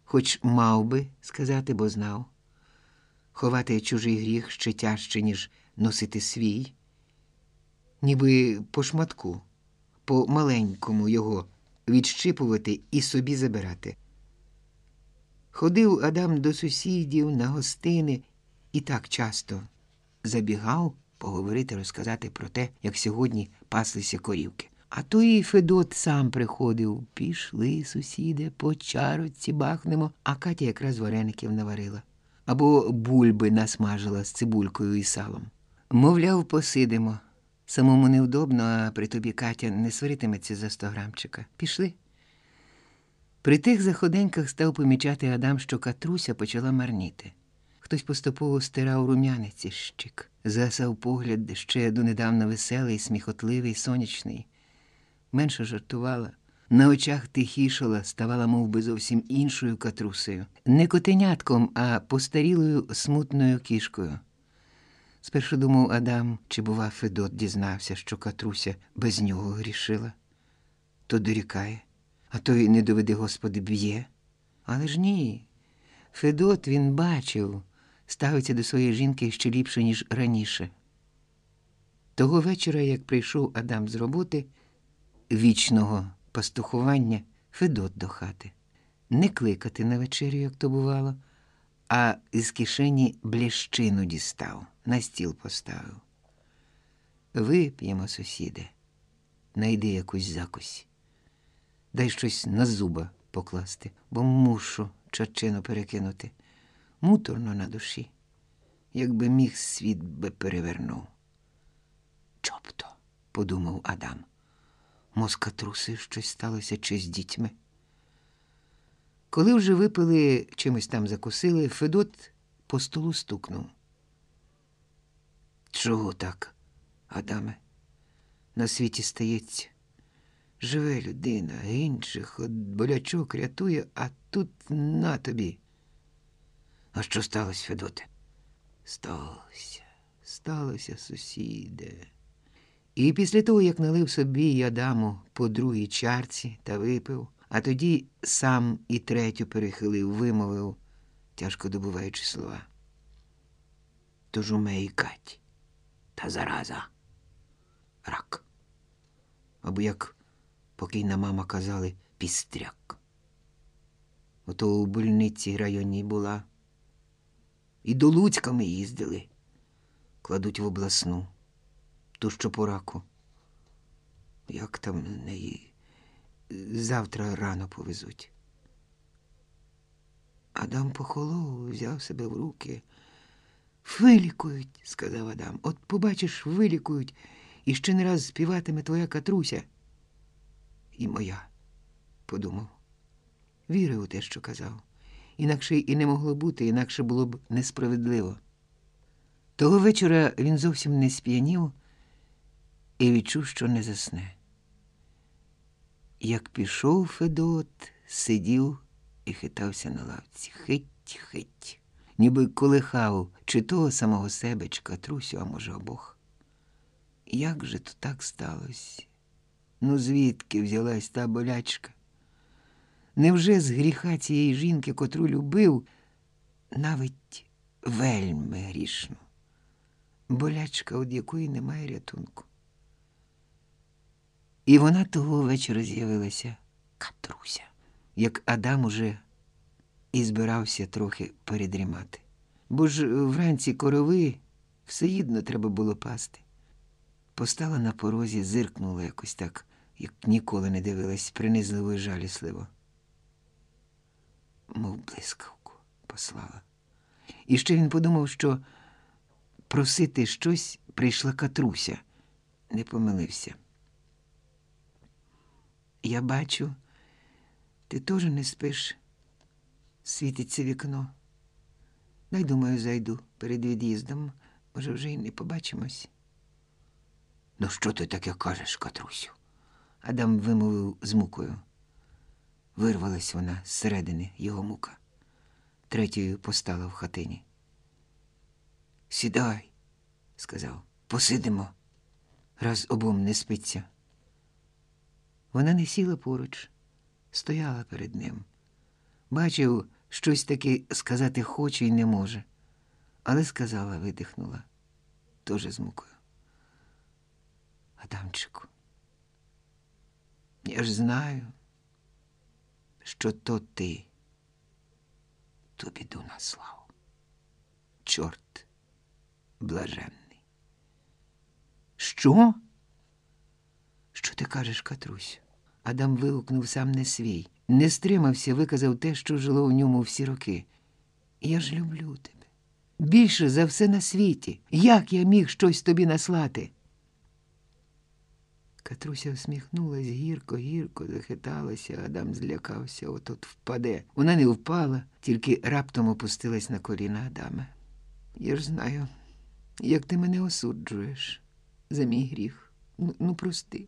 хоч мав би сказати, бо знав. Ховати чужий гріх ще тяжче, ніж носити свій, ніби по шматку, по маленькому його відщипувати і собі забирати. Ходив Адам до сусідів на гостини і так часто забігав поговорити, розказати про те, як сьогодні паслися корівки. А то і Федот сам приходив. Пішли, сусіди, по чарочці бахнемо, а Катя якраз вареників наварила. Або бульби насмажила з цибулькою і салом. Мовляв, посидимо. Самому невдобно, а при тобі Катя не сваритиметься за сто грамчика. Пішли. При тих заходеньках став помічати Адам, що катруся почала марніти. Хтось поступово стирав рум'янець із щик, засав погляд ще донедавна веселий, сміхотливий, сонячний. Менше жартувала, на очах тихішала, ставала мов би, зовсім іншою катрусею, не котенятком, а постарілою смутною кішкою. Спершу думав Адам, чи, бува, Федот дізнався, що катруся без нього грішила, то дорікає а той не доведи, Господи, б'є. Але ж ні. Федот він бачив, ставиться до своєї жінки ще ліпше, ніж раніше. Того вечора, як прийшов Адам з роботи, вічного пастухування, Федот до хати, не кликати на вечерю, як то бувало, а з кишені бліщину дістав, на стіл поставив. Вип'ємо, сусіде, найди якусь закусь дай щось на зуба покласти, бо мушу чачину перекинути. Муторно на душі, якби міг світ би перевернув. Чопто, подумав Адам. Моска трусив, щось сталося чи з дітьми. Коли вже випили, чимось там закусили, Федот по столу стукнув. Чого так, Адаме? На світі стається. Живе людина, інших от болячок рятує, а тут на тобі. А що сталося, Федоте? Сталося, сталося, сусіде. І після того, як налив собі Адаму по другій чарці та випив, а тоді сам і третю перехилив, вимовив, тяжко добуваючи слова. Тож у меї Кать, та зараза, рак. Або як покійна мама казали пістряк. Ото у больниці районній була. І до Луцька ми їздили, кладуть в обласну, ту що по раку. Як там неї завтра рано повезуть. Адам похолов, взяв себе в руки. Вилікують, сказав Адам. От побачиш, вилікують, і ще не раз співатиме твоя катруся і моя, подумав. Вірив у те, що казав. Інакше і не могло бути, інакше було б несправедливо. Того вечора він зовсім не сп'янів і відчув, що не засне. Як пішов Федот, сидів і хитався на лавці. Хить, хить, ніби колихав чи того самого себе, чи катрусю, а може, обох. Як же то так сталося? Ну, звідки взялась та болячка? Невже з гріха цієї жінки, котру любив, навіть вельми грішно, болячка, від якої немає рятунку? І вона того вечора з'явилася катруся, як Адам уже і збирався трохи передрімати. Бо ж вранці корови все їдно треба було пасти. Постала на порозі, зиркнула якось так, як ніколи не дивилась, принизливо і жалісливо. Мов блискавку послала. І ще він подумав, що просити щось прийшла катруся, не помилився. Я бачу, ти теж не спиш, світиться вікно. Дай, думаю, зайду перед від'їздом, може, вже й не побачимось. Ну, що ти таке кажеш, Катрусю? Адам вимовив з мукою. Вирвалась вона зсередини його мука. Третьою постала в хатині. Сідай, сказав, посидимо, раз обом не спиться. Вона не сіла поруч, стояла перед ним. Бачив, щось таки сказати хоче і не може, але сказала, видихнула, теж з мукою. Адамчику, я ж знаю, що то ти ту біду наслав. Чорт блаженний. Що? Що ти кажеш, Катрусю? Адам вигукнув сам не свій, не стримався, виказав те, що жило в ньому всі роки. Я ж люблю тебе. Більше за все на світі. Як я міг щось тобі наслати? Катруся всміхнулась гірко, гірко, захиталася, Адам злякався, от-от впаде. Вона не впала, тільки раптом опустилась на коліна Адама. Я ж знаю, як ти мене осуджуєш за мій гріх. Ну, ну прости,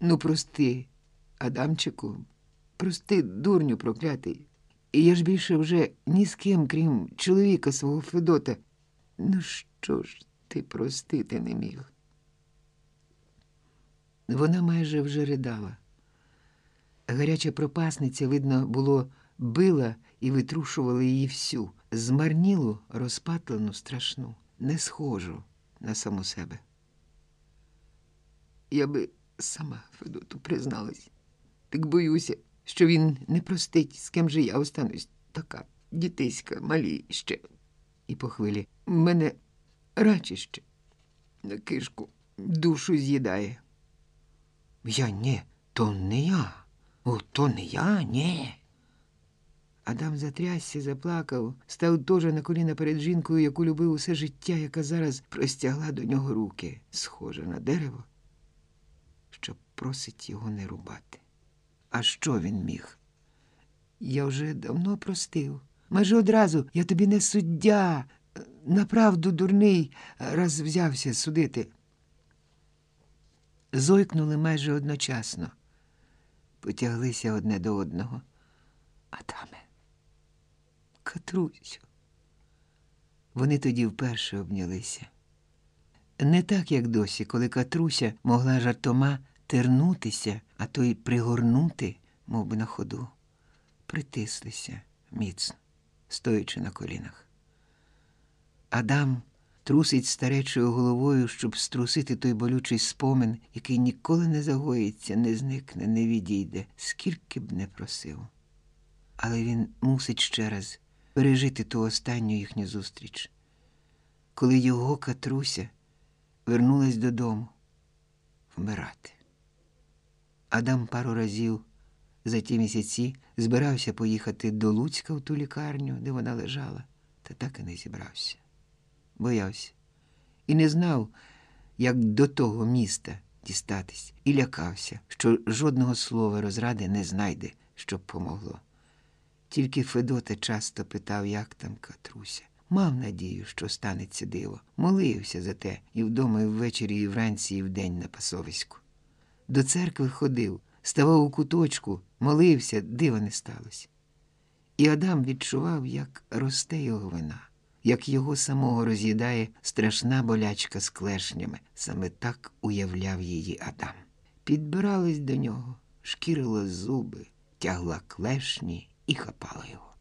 ну прости, Адамчику, прости, дурню проклятий. І я ж більше вже ні з ким, крім чоловіка свого Федота. Ну що ж ти простити не міг? Вона майже вже ридала. Гаряча пропасниця, видно, було била і витрушувала її всю, змарнілу, розпатлену, страшну, не схожу на саму себе. Я би сама Федоту призналась, так боюся, що він не простить, з ким же я останусь така дітиська, малі ще. І по хвилі мене рачище на кишку душу з'їдає. Я ні, то не я. О, то не я, ні. Адам затрясся, заплакав, став теж на коліна перед жінкою, яку любив усе життя, яка зараз простягла до нього руки, схожа на дерево, що просить його не рубати. А що він міг? Я вже давно простив. Майже одразу я тобі не суддя, направду дурний, раз взявся судити. Зойкнули майже одночасно, потяглися одне до одного. Адаме, Катрусю. Вони тоді вперше обнялися. Не так, як досі, коли Катруся могла жартома тернутися, а то й пригорнути, мов би на ходу, притислися міцно, стоячи на колінах. Адам трусить старечою головою, щоб струсити той болючий спомин, який ніколи не загоїться, не зникне, не відійде, скільки б не просив. Але він мусить ще раз пережити ту останню їхню зустріч, коли його катруся вернулась додому вмирати. Адам пару разів за ті місяці збирався поїхати до Луцька в ту лікарню, де вона лежала, та так і не зібрався. Боявся і не знав, як до того міста дістатись, і лякався, що жодного слова розради не знайде, щоб помогло. Тільки Федота часто питав, як там Катруся. Мав надію, що станеться диво. Молився за те і вдома, і ввечері, і вранці, і вдень на пасовиську. До церкви ходив, ставав у куточку, молився, дива не сталося. І Адам відчував, як росте його вина, як його самого роз'їдає страшна болячка з клешнями. Саме так уявляв її Адам. Підбирались до нього, шкірила зуби, тягла клешні і хапала його.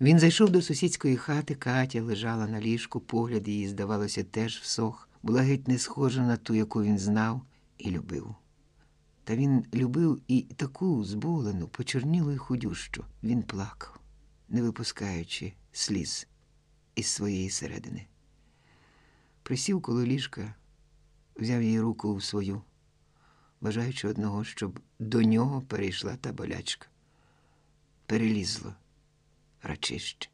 Він зайшов до сусідської хати, Катя лежала на ліжку, погляд її, здавалося, теж всох, була геть не схожа на ту, яку він знав і любив. Та він любив і таку зболену, почорнілу й худющу. Він плакав, не випускаючи сліз із своєї середини. Присів коло ліжка, взяв її руку в свою, бажаючи одного, щоб до нього перейшла та болячка. Перелізло рачище,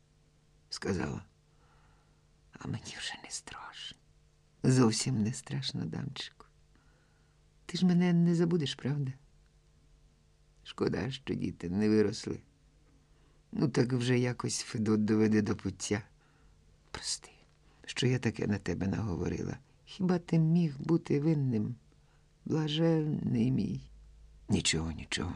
сказала. А мені вже не страшно. Зовсім не страшно, дамчику. Ти ж мене не забудеш, правда? Шкода, що діти не виросли. Ну, так вже якось Федот доведе до пуття. Прости, що я таке на тебе наговорила. Хіба ти міг бути винним? Блаженний мій. Нічого, нічого.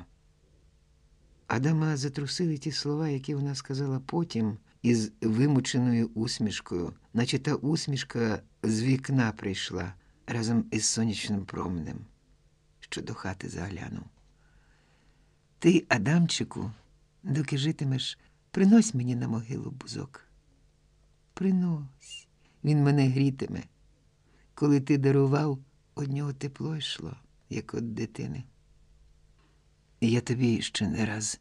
Адама затрусили ті слова, які вона сказала потім, із вимученою усмішкою, наче та усмішка з вікна прийшла разом із сонячним променем, що до хати заглянув. Ти, Адамчику, доки житимеш, принось мені на могилу бузок. Принось, він мене грітиме. Коли ти дарував, од нього тепло йшло, як від дитини. Я тобі ще не раз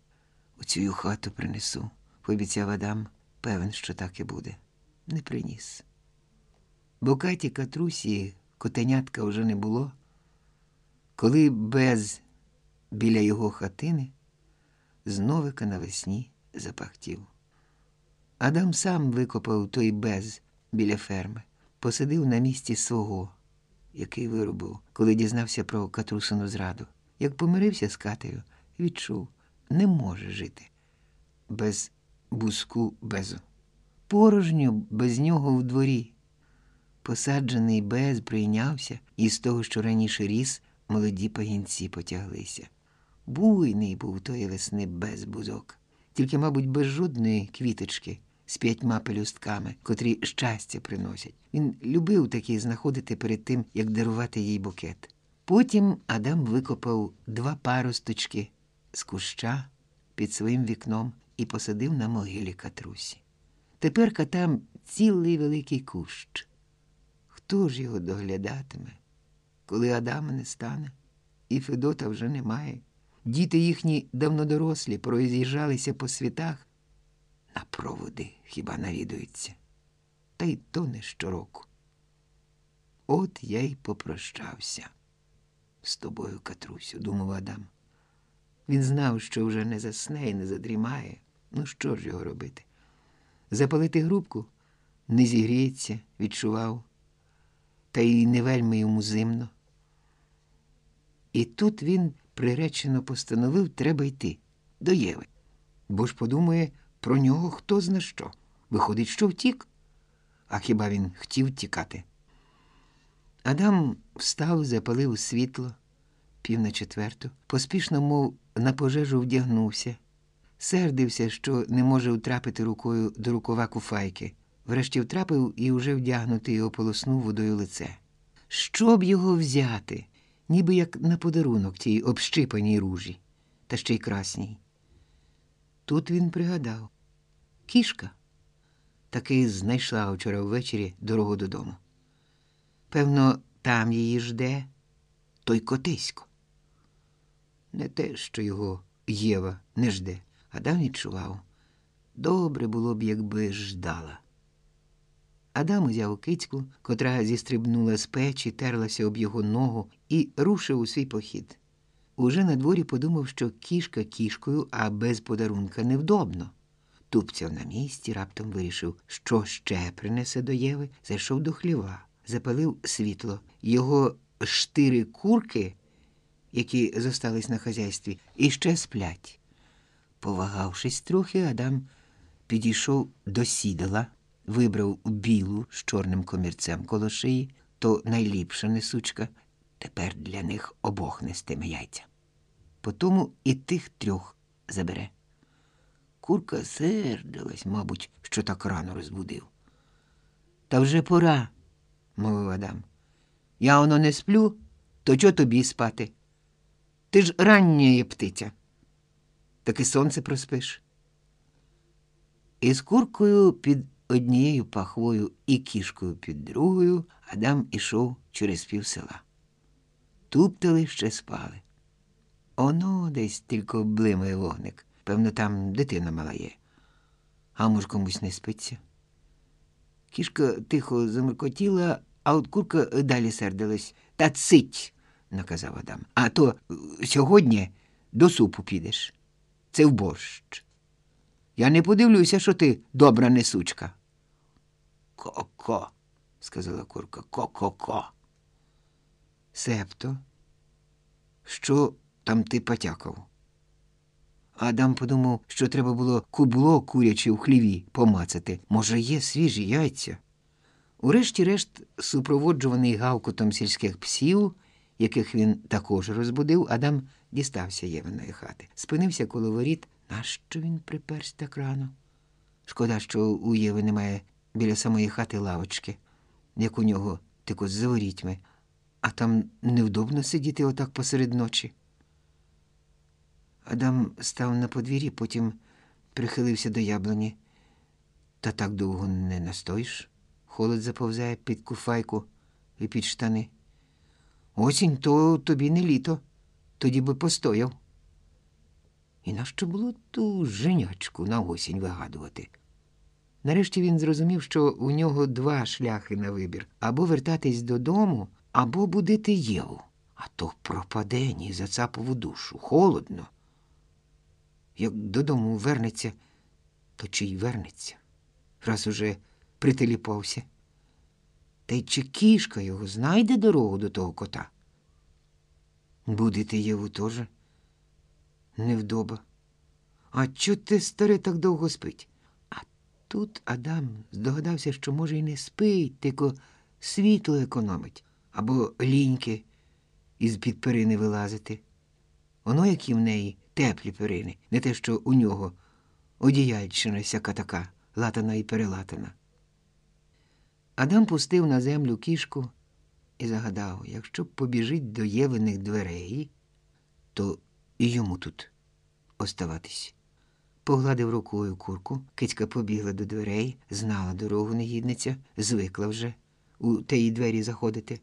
у цю хату принесу, пообіцяв Адам, певен, що так і буде. Не приніс. Бо Каті Катрусі котенятка вже не було. Коли без біля його хатини зновика навесні запахтів. Адам сам викопав той без біля ферми, посадив на місці свого, який виробив, коли дізнався про Катрусину зраду. Як помирився з Катею, відчув, не може жити без буску безу. Порожньо без нього в дворі. Посаджений без прийнявся, і з того, що раніше ріс, молоді пагінці потяглися. Буйний був тої весни без бузок, тільки, мабуть, без жодної квіточки з п'ятьма пелюстками, котрі щастя приносять. Він любив такі знаходити перед тим, як дарувати їй букет. Потім Адам викопав два паросточки з куща під своїм вікном і посадив на могилі катрусі. Тепер там цілий великий кущ. Хто ж його доглядатиме, коли Адама не стане? І Федота вже немає. Діти їхні давно дорослі, пороз'їжджалися по світах, на проводи хіба навідуються, та й то не щороку. От я й попрощався з тобою, Катрусю, думав Адам. Він знав, що вже не засне і не задрімає. Ну, що ж його робити? Запалити грубку не зігріється, відчував, та й не вельми йому зимно. І тут він приречено постановив, треба йти до Єви. Бо ж подумає про нього хто зна що. Виходить, що втік. А хіба він хотів тікати? Адам встав, запалив світло, пів на четверту, поспішно, мов на пожежу вдягнувся, сердився, що не може втрапити рукою до рукава куфайки. Врешті втрапив і уже вдягнутий ополоснув водою лице. Щоб його взяти, ніби як на подарунок тій общипаній ружі, та ще й красній. Тут він пригадав кішка таки знайшла вчора ввечері дорогу додому. Певно, там її жде той котисько. Не те, що його Єва не жде, Адам відчував. Добре було б, якби ждала. Адам узяв кицьку, котра зістрибнула з печі, терлася об його ногу і рушив у свій похід. Уже на дворі подумав, що кішка кішкою, а без подарунка невдобно. Тупцяв на місці, раптом вирішив, що ще принесе до Єви, зайшов до хліва, запалив світло. Його штири курки, які зостались на хазяйстві, іще сплять. Повагавшись трохи, Адам підійшов до сідала, вибрав білу з чорним комірцем коло шиї, то найліпша несучка. Тепер для них обох нестиме яйця. Потому і тих трьох забере. Курка сердилась, мабуть, що так рано розбудив. Та вже пора, мовив Адам. Я воно не сплю, то чого тобі спати? Ти ж рання птиця. Таки сонце проспиш. Із куркою під однією пахвою і кішкою під другою Адам ішов через пів села. Туптали ще спали. Оно десь тільки облимає вогник. Певно, там дитина мала є. А може, комусь не спиться. Кішка тихо замикотіла, а от курка далі сердилась. Та цить, наказав Адам. А то сьогодні до супу підеш. Це в борщ. Я не подивлюся, що ти добра несучка. Ко-ко, сказала курка. Ко-ко-ко. Септо, що там ти потякав? Адам подумав, що треба було кубло куряче у хліві помацати. Може, є свіжі яйця. Урешті-решт, супроводжуваний гавкотом сільських псів, яких він також розбудив, Адам дістався Євиної хати. Спинився коло воріт. Нащо він приперся так рано? Шкода, що у Єви немає біля самої хати лавочки, як у нього тільки за ворітьми, а там невдобно сидіти отак посеред ночі. Адам став на подвір'ї, потім прихилився до яблуні. Та так довго не настоїш. Холод заповзає під куфайку і під штани. Осінь то тобі не літо, тоді би постояв. І нащо було ту женячку на осінь вигадувати? Нарешті він зрозумів, що у нього два шляхи на вибір або вертатись додому, або будити Єву. А то пропаде ні за цапову душу. Холодно. Як додому вернеться, то чи й вернеться, раз уже прителіпався. Та й чи кішка його знайде дорогу до того кота? Будити Єву теж невдоба. А чо ти, старе, так довго спить? А тут Адам здогадався, що, може, й не спить, тільки світло економить, або ліньки із-під перини вилазити. Воно, які в неї теплі перини, не те, що у нього одіяльщина всяка така, латана і перелатана. Адам пустив на землю кішку і загадав, якщо побіжить до Євиних дверей, то і йому тут оставатись. Погладив рукою курку, кицька побігла до дверей, знала дорогу негідниця, звикла вже у теї двері заходити.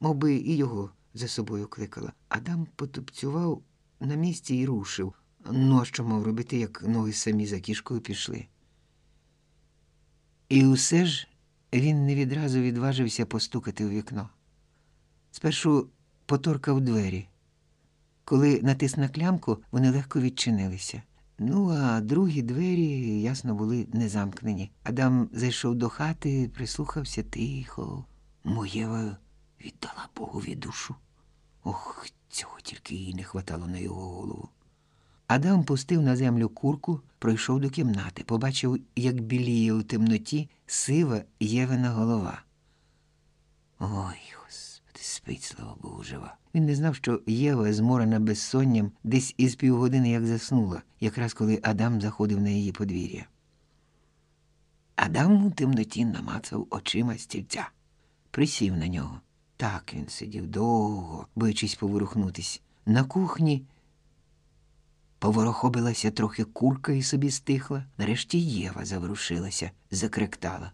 Мов би і його за собою кликала. Адам потупцював на місці і рушив. Ну, а що мав робити, як ноги самі за кішкою пішли. І усе ж він не відразу відважився постукати у вікно. Спершу поторкав двері. Коли натис на клямку, вони легко відчинилися. Ну, а другі двері, ясно, були не замкнені. Адам зайшов до хати, прислухався тихо. Моєва віддала Богові душу. Ох, цього тільки їй не хватало на його голову. Адам пустив на землю курку, пройшов до кімнати, побачив, як біліє у темноті сива Євина голова. Ой, господи, спить, слава Богу, жива. Він не знав, що Єва, зморена безсонням, десь із півгодини як заснула, якраз коли Адам заходив на її подвір'я. Адам у темноті намацав очима стільця, присів на нього. Так він сидів довго, боячись поворухнутись. На кухні поворохобилася трохи курка і собі стихла. Нарешті Єва заворушилася, закректала.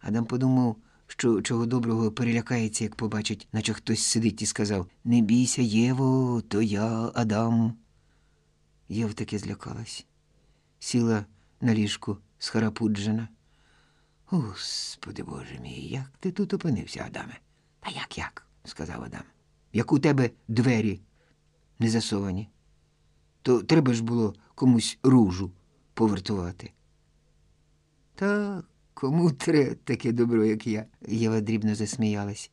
Адам подумав, що чого доброго перелякається, як побачить, наче хтось сидить і сказав Не бійся, Єво, то я Адам. Єва таки злякалась. Сіла на ліжку схарапуджена. Господи Боже мій, як ти тут опинився, Адаме? Та як як? сказав Адам. Як у тебе двері не засовані, то треба ж було комусь ружу повертувати. Та кому треба таке добро, як я? Єва дрібно засміялась.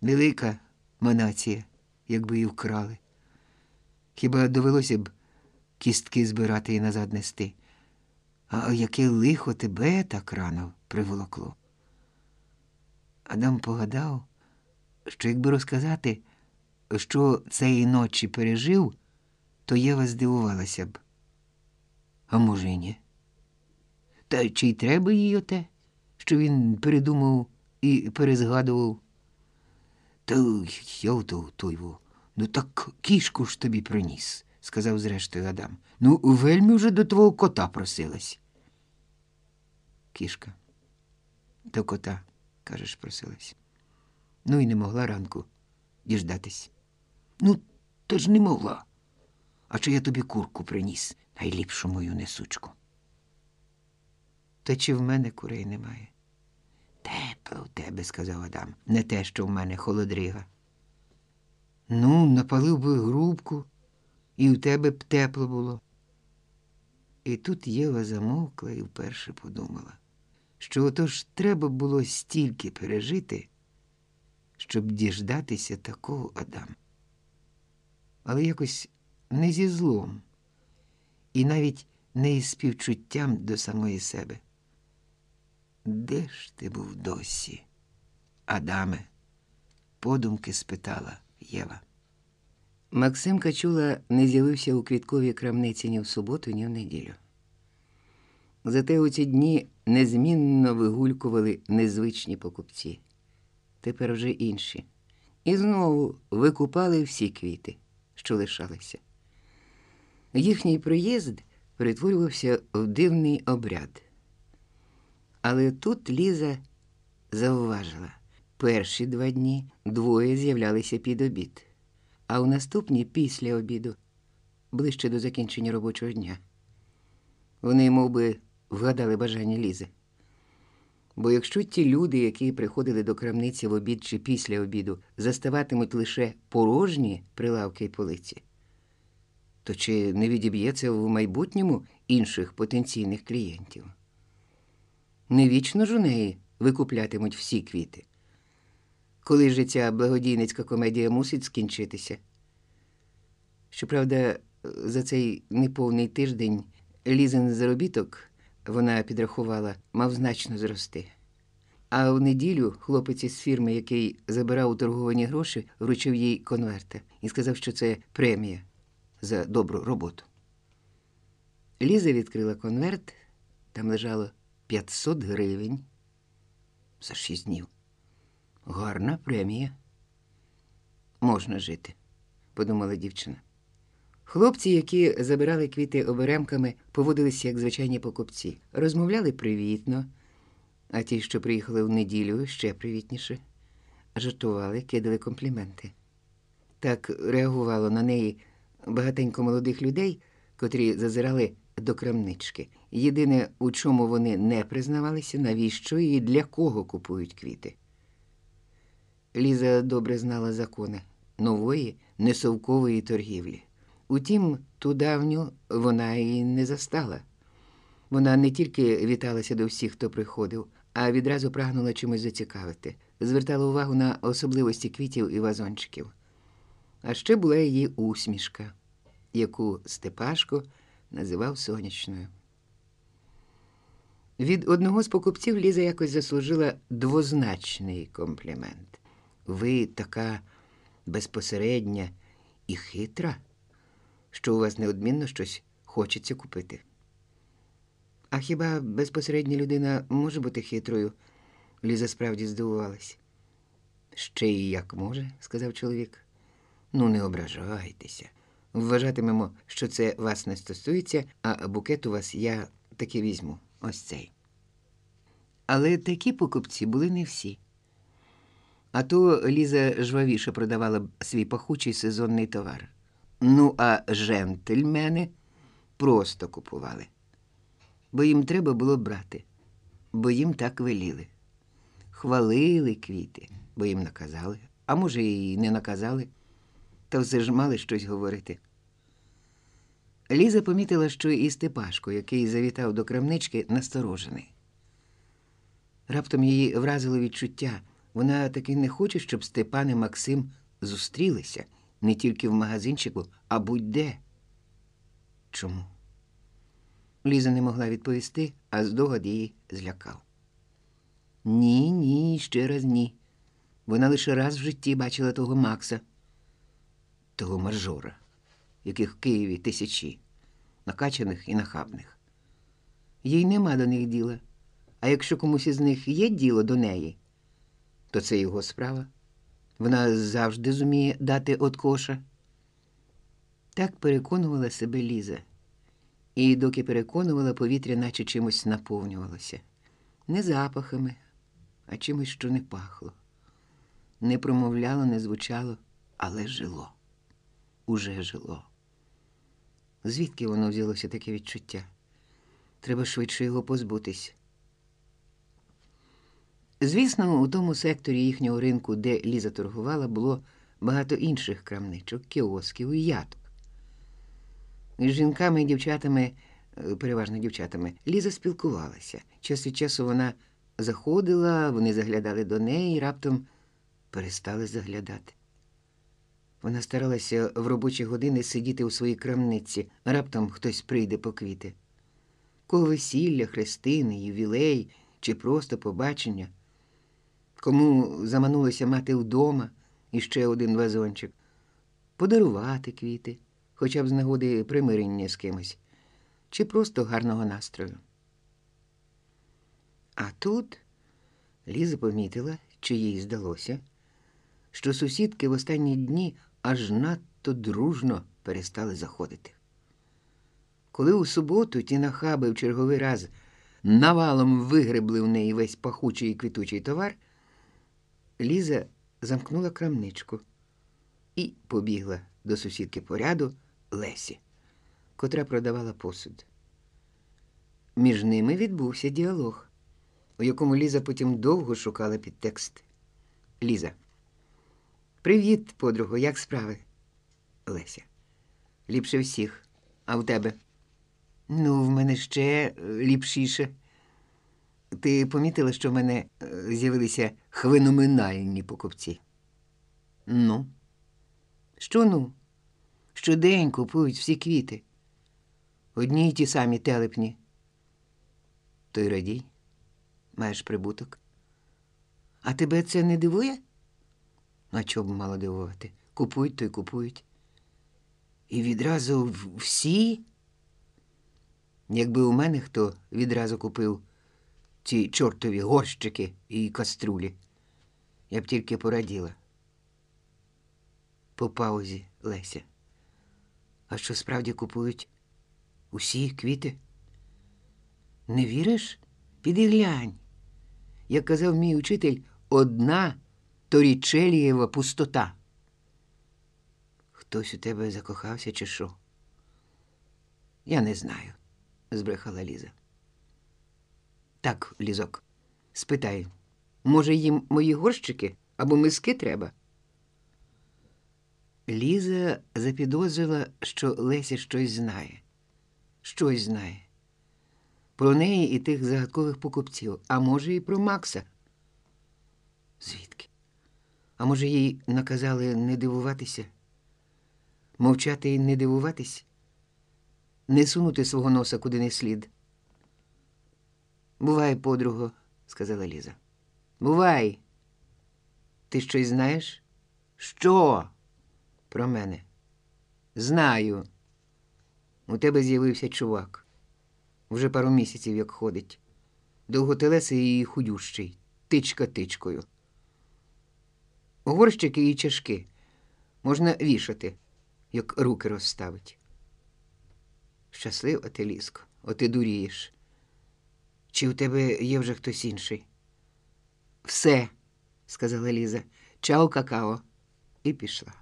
Велика манація, якби її вкрали. Хіба довелося б кістки збирати і назад нести? А яке лихо тебе так рано приволокло? Адам погадав, що якби розказати, що цієї ночі пережив, то Єва здивувалася б. А може, й ні. Та чи й треба їй оте, що він передумав і перезгадував? Та я то тойво. Ну так кішку ж тобі приніс, сказав зрештою Адам. Ну, вельми вже до твого кота просилась. Кішка. До кота, кажеш, просилась. Ну і не могла ранку діждатись. Ну, та ж не могла. А чи я тобі курку приніс, найліпшу мою несучку? Та чи в мене курей немає? Тепло в тебе, сказав Адам, не те, що в мене холодрига. Ну, напалив би грубку, і в тебе б тепло було. І тут Єва замовкла і вперше подумала, що отож треба було стільки пережити, щоб діждатися такого Адама. Але якось не зі злом, і навіть не із співчуттям до самої себе. Де ж ти був досі, Адаме? подумки спитала Єва. Максим Качула не з'явився у квітковій крамниці ні в суботу, ні в неділю. Зате у ці дні незмінно вигулькували незвичні покупці, тепер вже інші, і знову викупали всі квіти, що лишалися. Їхній приїзд перетворювався в дивний обряд. Але тут Ліза зауважила перші два дні двоє з'являлися під обід, а у наступні після обіду, ближче до закінчення робочого дня. Вони мов би, вгадали бажання Лізи. Бо якщо ті люди, які приходили до крамниці в обід чи після обіду, заставатимуть лише порожні прилавки й полиці, то чи не відіб'ється в майбутньому інших потенційних клієнтів? Не вічно ж у неї викуплятимуть всі квіти. Коли ж ця благодійницька комедія мусить скінчитися? Щоправда, за цей неповний тиждень лізен заробіток вона підрахувала, мав значно зрости. А в неділю хлопець із фірми, який забирав у торговані гроші, вручив їй конверта і сказав, що це премія за добру роботу. Ліза відкрила конверт, там лежало 500 гривень за шість днів. Гарна премія. Можна жити, подумала дівчина. Хлопці, які забирали квіти оберемками, поводилися як звичайні покупці, розмовляли привітно, а ті, що приїхали в неділю, ще привітніше, жартували, кидали компліменти. Так реагувало на неї багатенько молодих людей, котрі зазирали до крамнички. Єдине, у чому вони не признавалися, навіщо і для кого купують квіти. Ліза добре знала закони нової несовкової торгівлі. Утім, ту давню вона і не застала. Вона не тільки віталася до всіх, хто приходив, а відразу прагнула чимось зацікавити, звертала увагу на особливості квітів і вазончиків. А ще була її усмішка, яку Степашко називав сонячною. Від одного з покупців Ліза якось заслужила двозначний комплімент. Ви така безпосередня і хитра, що у вас неодмінно щось хочеться купити. А хіба безпосередня людина може бути хитрою? Ліза справді здивувалась. Ще й як може, сказав чоловік. Ну, не ображайтеся. Вважатимемо, що це вас не стосується, а букет у вас я таки візьму ось цей. Але такі покупці були не всі. А то Ліза жвавіше продавала б свій пахучий сезонний товар. Ну, а жентельмени просто купували, бо їм треба було брати, бо їм так веліли. Хвалили квіти, бо їм наказали, а може, і не наказали, та все ж мали щось говорити. Ліза помітила, що і Степашко, який завітав до крамнички, насторожений. Раптом її вразило відчуття. Вона таки не хоче, щоб Степан і Максим зустрілися не тільки в магазинчику, а будь-де. Чому? Ліза не могла відповісти, а здогад її злякав. Ні, ні, ще раз ні. Вона лише раз в житті бачила того Макса, того мажора, яких в Києві тисячі, накачаних і нахабних. Їй нема до них діла. А якщо комусь із них є діло до неї, то це його справа. Вона завжди зуміє дати от коша. Так переконувала себе Ліза. І доки переконувала, повітря наче чимось наповнювалося. Не запахами, а чимось, що не пахло. Не промовляло, не звучало, але жило. Уже жило. Звідки воно взялося таке відчуття? Треба швидше його позбутись. Звісно, у тому секторі їхнього ринку, де Ліза торгувала, було багато інших крамничок, кіосків і яток. З жінками і дівчатами, е, переважно дівчатами, Ліза спілкувалася. Час від часу вона заходила, вони заглядали до неї і раптом перестали заглядати. Вона старалася в робочі години сидіти у своїй крамниці, раптом хтось прийде по квіти. Кого весілля, хрестини, ювілей чи просто побачення. Кому заманулося мати вдома іще один вазончик, подарувати квіти, хоча б з нагоди примирення з кимось, чи просто гарного настрою. А тут Ліза помітила, чи їй здалося, що сусідки в останні дні аж надто дружно перестали заходити. Коли у суботу ті нахаби в черговий раз навалом вигребли в неї весь пахучий і квітучий товар, Ліза замкнула крамничку і побігла до сусідки поряду Лесі, котра продавала посуд. Між ними відбувся діалог, у якому Ліза потім довго шукала підтекст. Ліза. Привіт, подруго, як справи? Леся. Ліпше всіх. А в тебе? Ну, в мене ще е, ліпшіше. Ти помітила, що в мене е, з'явилися хвеноменальні покупці? Ну, що ну? Щодень купують всі квіти. Одні й ті самі телепні. То радій, маєш прибуток. А тебе це не дивує? А чого б мало дивувати? Купують, то й купують. І відразу всі. Якби у мене хто відразу купив ці чортові горщики і каструлі, я б тільки пораділа. По паузі Леся. А що справді купують усі квіти? Не віриш? Піди глянь. Як казав мій учитель, одна торічелієва пустота. Хтось у тебе закохався чи що? Я не знаю, збрехала Ліза. Так, лізок, спитай, може їм мої горщики або миски треба? Ліза запідозрила, що Леся щось знає. Щось знає. Про неї і тих загадкових покупців, а може, і про Макса. Звідки? А може, їй наказали не дивуватися? Мовчати і не дивуватись? Не сунути свого носа куди не слід. Бувай, подруго, сказала Ліза. Бувай. Ти щось знаєш? Що? Про мене. Знаю. У тебе з'явився чувак. Вже пару місяців як ходить. Довготелесий і худющий, тичка тичкою. Горщики і чашки можна вішати, як руки розставить. Щаслива ти, ліско, о ти дурієш. Чи у тебе є вже хтось інший? Все, сказала Ліза. Чао, какао. І пішла.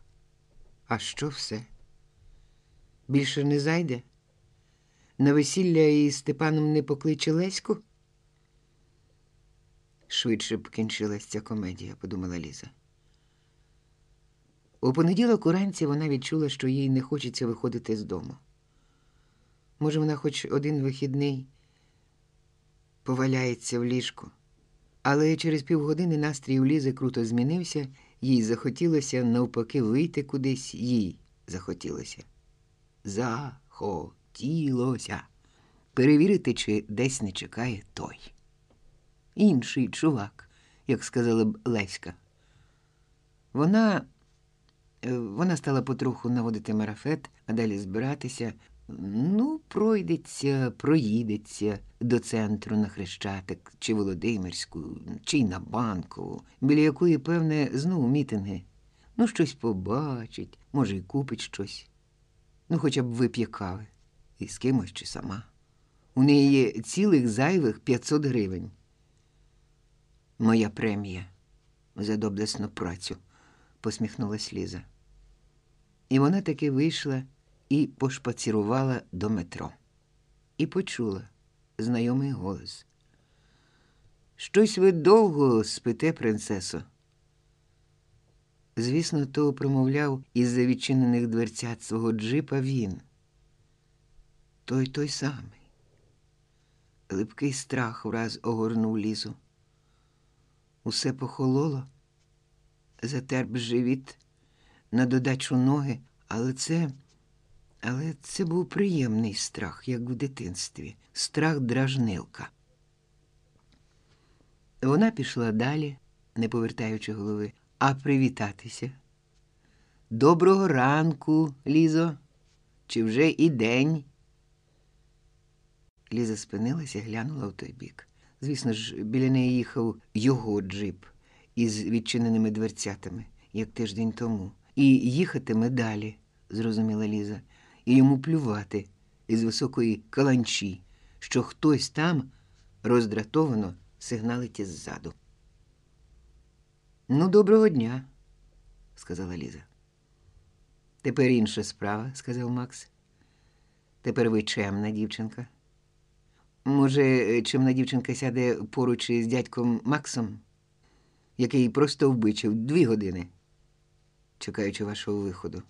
А що все? Більше не зайде? На весілля із Степаном не покличе Леську? Швидше б кінчилась ця комедія, подумала Ліза. У понеділок уранці вона відчула, що їй не хочеться виходити з дому. Може, вона хоч один вихідний поваляється в ліжку. Але через півгодини настрій у Лізи круто змінився, їй захотілося навпаки вийти кудись, їй захотілося. Захотілося перевірити, чи десь не чекає той. Інший чувак, як сказала б Леська. Вона, е, вона стала потроху наводити марафет, а далі збиратися. Ну, пройдеться, проїдеться до центру на Хрещатик, чи Володимирську, чи на банку, біля якої, певне, знову мітинги. Ну, щось побачить, може, й купить щось. Ну, хоча б вип'є кави. І з кимось чи сама. У неї є цілих зайвих 500 гривень. Моя премія за доблесну працю, посміхнулась Ліза. І вона таки вийшла і пошпацірувала до метро. І почула знайомий голос. Щось ви довго спите, принцесо. Звісно, то промовляв із-за відчинених дверцят свого джипа він. Той той самий. Липкий страх враз огорнув лізу. Усе похололо, затерп живіт, на додачу ноги, але це. Але це був приємний страх, як в дитинстві, страх дражнилка. Вона пішла далі, не повертаючи голови, а привітатися. Доброго ранку, Лізо, чи вже і день? Ліза спинилася, глянула в той бік. Звісно ж, біля неї їхав його джип із відчиненими дверцятами, як тиждень тому. І їхатиме далі, зрозуміла Ліза, і йому плювати із високої каланчі, що хтось там роздратовано сигналить іззаду. Ну, доброго дня, сказала Ліза. Тепер інша справа, сказав Макс. Тепер ви чемна дівчинка. Може, чимна дівчинка сяде поруч із дядьком Максом, який просто вбичив дві години, чекаючи вашого виходу.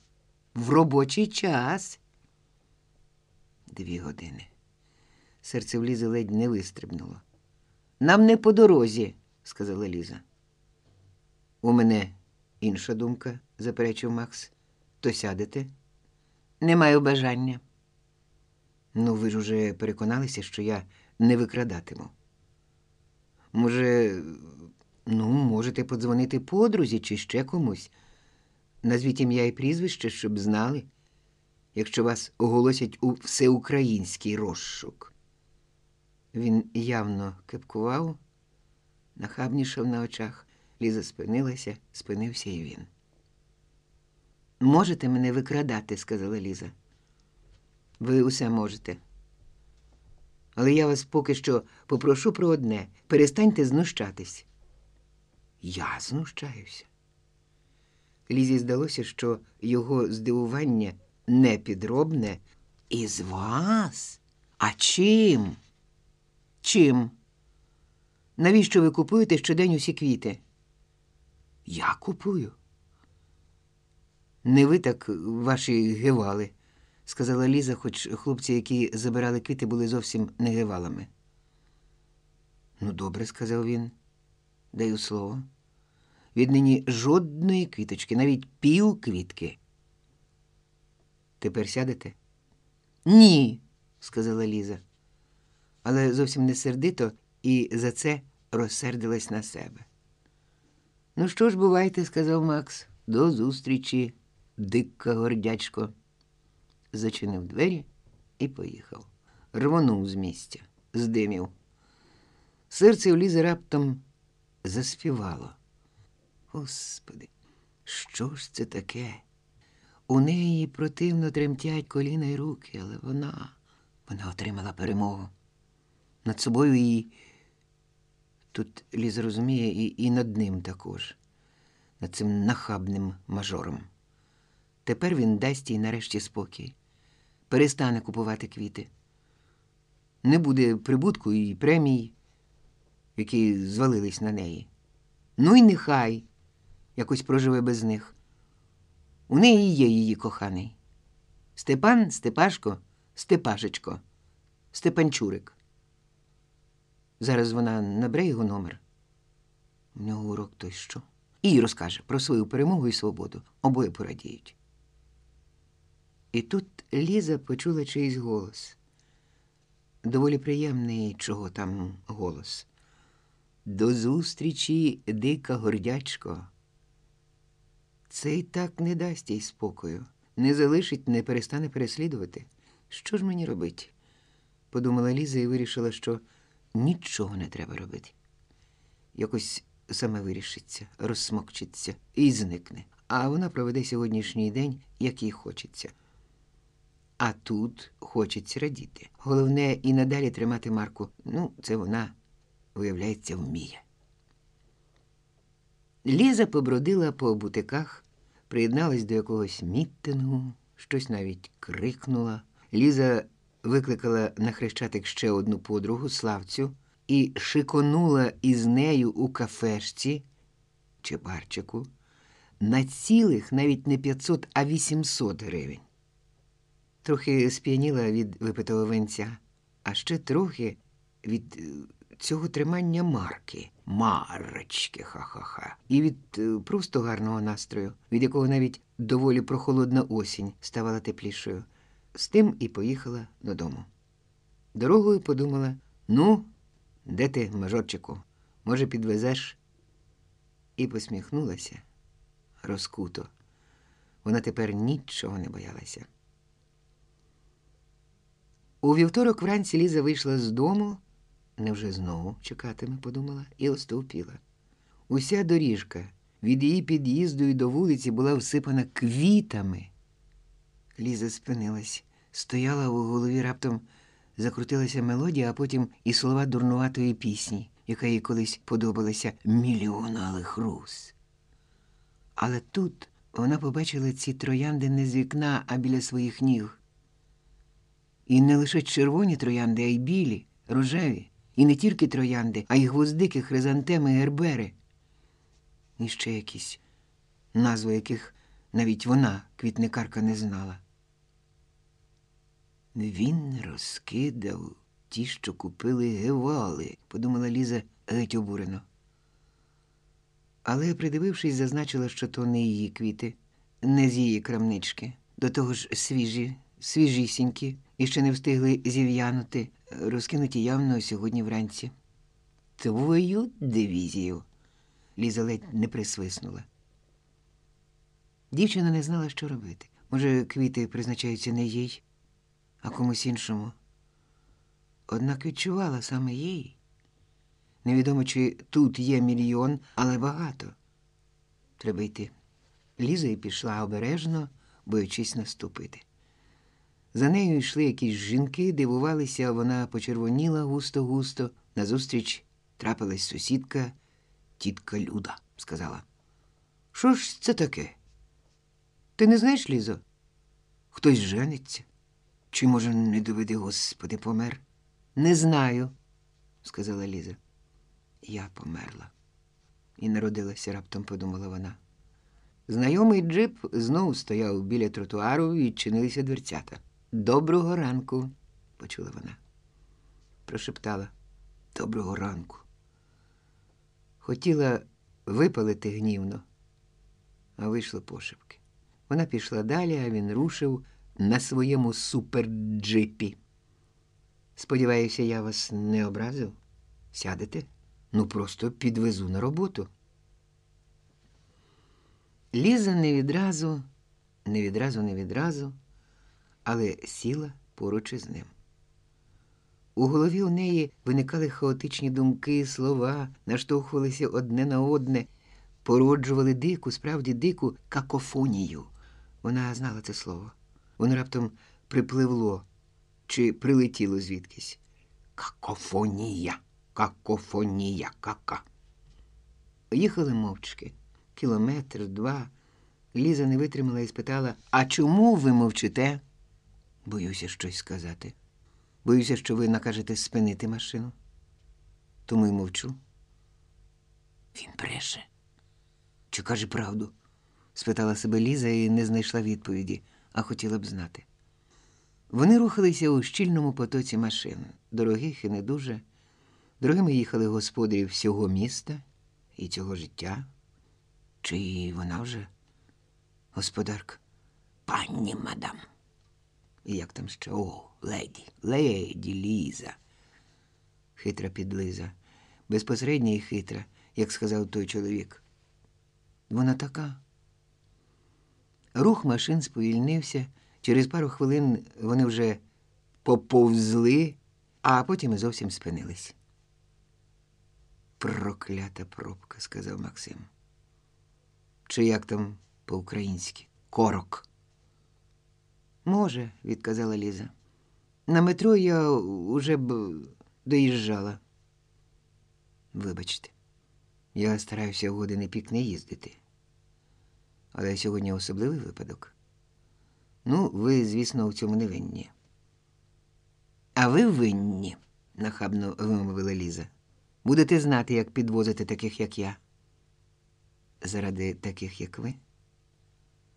В робочий час. Дві години. Серце в Лізи ледь не вистрибнуло. Нам не по дорозі, сказала Ліза. У мене інша думка, заперечив Макс. То сядете? Не маю бажання. Ну, ви ж уже переконалися, що я не викрадатиму. Може, ну, можете подзвонити подрузі чи ще комусь. Назвіть ім'я і прізвище, щоб знали, якщо вас оголосять у всеукраїнський розшук. Він явно кепкував, нахабнішав на очах. Ліза спинилася, спинився і він. Можете мене викрадати, сказала Ліза. Ви усе можете. Але я вас поки що попрошу про одне перестаньте знущатись. Я знущаюся. Лізі здалося, що його здивування непідробне. Із вас? А чим? Чим? Навіщо ви купуєте щодень усі квіти? Я купую. Не ви так ваші гевали, сказала Ліза, хоч хлопці, які забирали квіти, були зовсім не гевалами. Ну, добре, сказав він. Даю слово. Віднині жодної квіточки, навіть пів квітки. Тепер сядете? Ні, сказала Ліза. Але зовсім не сердито і за це розсердилась на себе. Ну що ж, бувайте, сказав Макс. До зустрічі, дикка гордячко. Зачинив двері і поїхав. Рвонув з місця, здимів. Серце в Лізи раптом заспівало. Господи, що ж це таке? У неї противно тремтять коліна й руки, але вона, вона отримала перемогу. Над собою і тут Ліза розуміє, і, і над ним також, над цим нахабним мажором. Тепер він дасть їй нарешті спокій, перестане купувати квіти. Не буде прибутку і премій, які звалились на неї. Ну і нехай якось проживе без них. У неї є її коханий. Степан, Степашко, Степашечко, Степанчурик. Зараз вона набере його номер. У нього урок той що. І розкаже про свою перемогу і свободу. Обоє порадіють. І тут Ліза почула чийсь голос. Доволі приємний, чого там голос. До зустрічі, дика гордячко. Це й так не дасть їй спокою, не залишить, не перестане переслідувати. Що ж мені робити? подумала Ліза і вирішила, що нічого не треба робити. Якось саме вирішиться, розсмокчиться і зникне. А вона проведе сьогоднішній день, як їй хочеться. А тут хочеться радіти. Головне і надалі тримати марку. Ну, це вона, виявляється, вміє. Ліза побродила по бутиках, приєдналась до якогось мітингу, щось навіть крикнула. Ліза викликала на хрещатик ще одну подругу, Славцю, і шиконула із нею у кафешці чи барчику на цілих навіть не 500, а 800 гривень. Трохи сп'яніла від випитого венця, а ще трохи від е, цього тримання марки. Марочки, ха-ха-ха. І від е, просто гарного настрою, від якого навіть доволі прохолодна осінь ставала теплішою. З тим і поїхала додому. Дорогою подумала: ну, де ти, мажорчику? Може, підвезеш? І посміхнулася розкуто. Вона тепер нічого не боялася. У вівторок вранці Ліза вийшла з дому, невже знову чекатиме, подумала, і остовпіла. Уся доріжка від її під'їзду і до вулиці була всипана квітами. Ліза спинилась, стояла у голові раптом закрутилася мелодія, а потім і слова дурнуватої пісні, яка їй колись подобалася мільйон алих рус. Але тут вона побачила ці троянди не з вікна, а біля своїх ніг. І не лише червоні троянди, а й білі, рожеві, і не тільки троянди, а й гвоздики, хризантеми, гербери. І ще якісь, назви яких навіть вона, квітникарка, не знала. Він розкидав ті, що купили гевали, подумала Ліза геть обурено. Але, придивившись, зазначила, що то не її квіти, не з її крамнички. До того ж свіжі, свіжісінькі, і ще не встигли зів'янути, розкинуті явно сьогодні вранці. Твою дивізію. Ліза ледь не присвиснула. Дівчина не знала, що робити. Може, квіти призначаються не їй, а комусь іншому. Однак відчувала саме їй. Невідомо, чи тут є мільйон, але багато. Треба йти. Ліза і пішла обережно, боючись наступити. За нею йшли якісь жінки, дивувалися, вона почервоніла густо-густо. Назустріч трапилась сусідка, тітка Люда, сказала. Що ж це таке? Ти не знаєш, Лізо? Хтось жениться? Чи, може, не доведи, Господи, помер? Не знаю, сказала Ліза. Я померла. І народилася, раптом подумала вона. Знайомий джип знову стояв біля тротуару і відчинилися дверцята. Доброго ранку, почула вона. Прошептала Доброго ранку. Хотіла випалити гнівно, а вийшло пошепки. Вона пішла далі, а він рушив на своєму суперджипі. Сподіваюся, я вас не образив? Сядете? Ну, просто підвезу на роботу. Ліза не відразу, не відразу, не відразу, але сіла поруч із ним. У голові у неї виникали хаотичні думки, слова, наштовхувалися одне на одне, породжували дику, справді дику какофонію. Вона знала це слово. Воно раптом припливло чи прилетіло звідкись. Какофонія, какофонія, кака. Їхали мовчки. Кілометр, два. Ліза не витримала і спитала: А чому ви мовчите? Боюся щось сказати. Боюся, що ви накажете спинити машину. Тому й мовчу. Він бреше. Чи каже правду? спитала себе Ліза і не знайшла відповіді, а хотіла б знати. Вони рухалися у щільному потоці машин, дорогих і не дуже. Дорогими їхали господарі всього міста і цього життя. Чи вона вже господарка? Пані мадам. І як там ще? О, леді, леді Ліза. Хитра підлиза, безпосередня і хитра, як сказав той чоловік. Вона така. Рух машин сповільнився. Через пару хвилин вони вже поповзли, а потім і зовсім спинились. Проклята пробка, сказав Максим. Чи як там по-українськи? Корок. Може, відказала Ліза. На метро я уже б доїжджала. Вибачте, я стараюся в години пік не їздити. Але сьогодні особливий випадок. Ну, ви, звісно, у цьому не винні. А ви винні, нахабно вимовила Ліза. Будете знати, як підвозити таких, як я. Заради таких, як ви,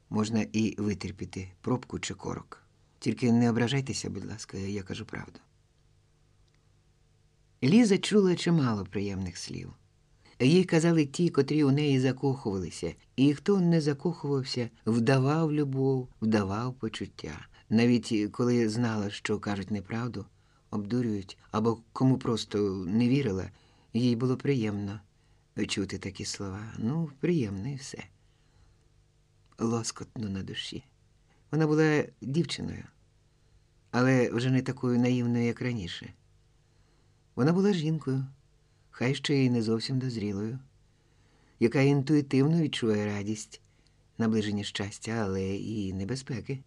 можна і витерпіти пробку чи корок. Тільки не ображайтеся, будь ласка, я кажу правду. Ліза чула чимало приємних слів. Їй казали ті, котрі у неї закохувалися, і хто не закохувався, вдавав любов, вдавав почуття. Навіть коли знала, що кажуть неправду, обдурюють або кому просто не вірила, їй було приємно чути такі слова. Ну, приємно і все. Лоскотно на душі. Вона була дівчиною, але вже не такою наївною, як раніше. Вона була жінкою, хай ще й не зовсім дозрілою, яка інтуїтивно відчуває радість, наближення щастя, але і небезпеки.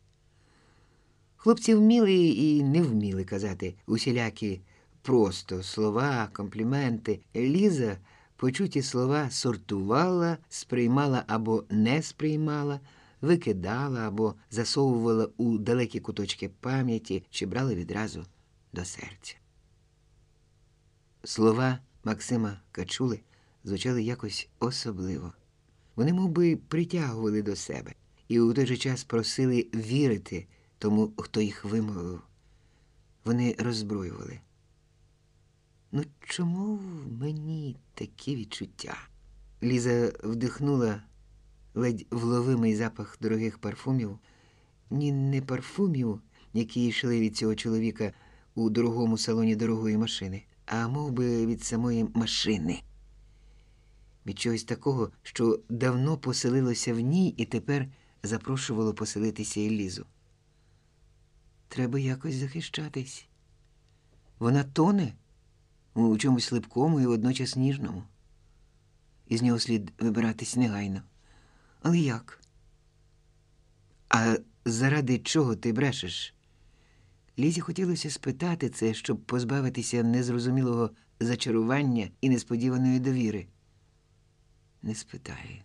Хлопці вміли і не вміли казати усілякі просто слова, компліменти. Ліза почуті слова сортувала, сприймала або не сприймала, викидала або засовувала у далекі куточки пам'яті чи брала відразу до серця. Слова Максима Качули звучали якось особливо. Вони мов би, притягували до себе і у той же час просили вірити тому, хто їх вимовив. Вони роззброювали. Ну, чому в мені такі відчуття? Ліза вдихнула ледь вловимий запах дорогих парфумів, ні не парфумів, які йшли від цього чоловіка у дорогому салоні дорогої машини, а мов би від самої машини. Від чогось такого, що давно поселилося в ній і тепер запрошувало поселитися і Лізу. Треба якось захищатись. Вона тоне у чомусь липкому і водночас ніжному. Із нього слід вибиратись негайно. Але як? А заради чого ти брешеш? Лізі хотілося спитати це, щоб позбавитися незрозумілого зачарування і несподіваної довіри. Не спитає.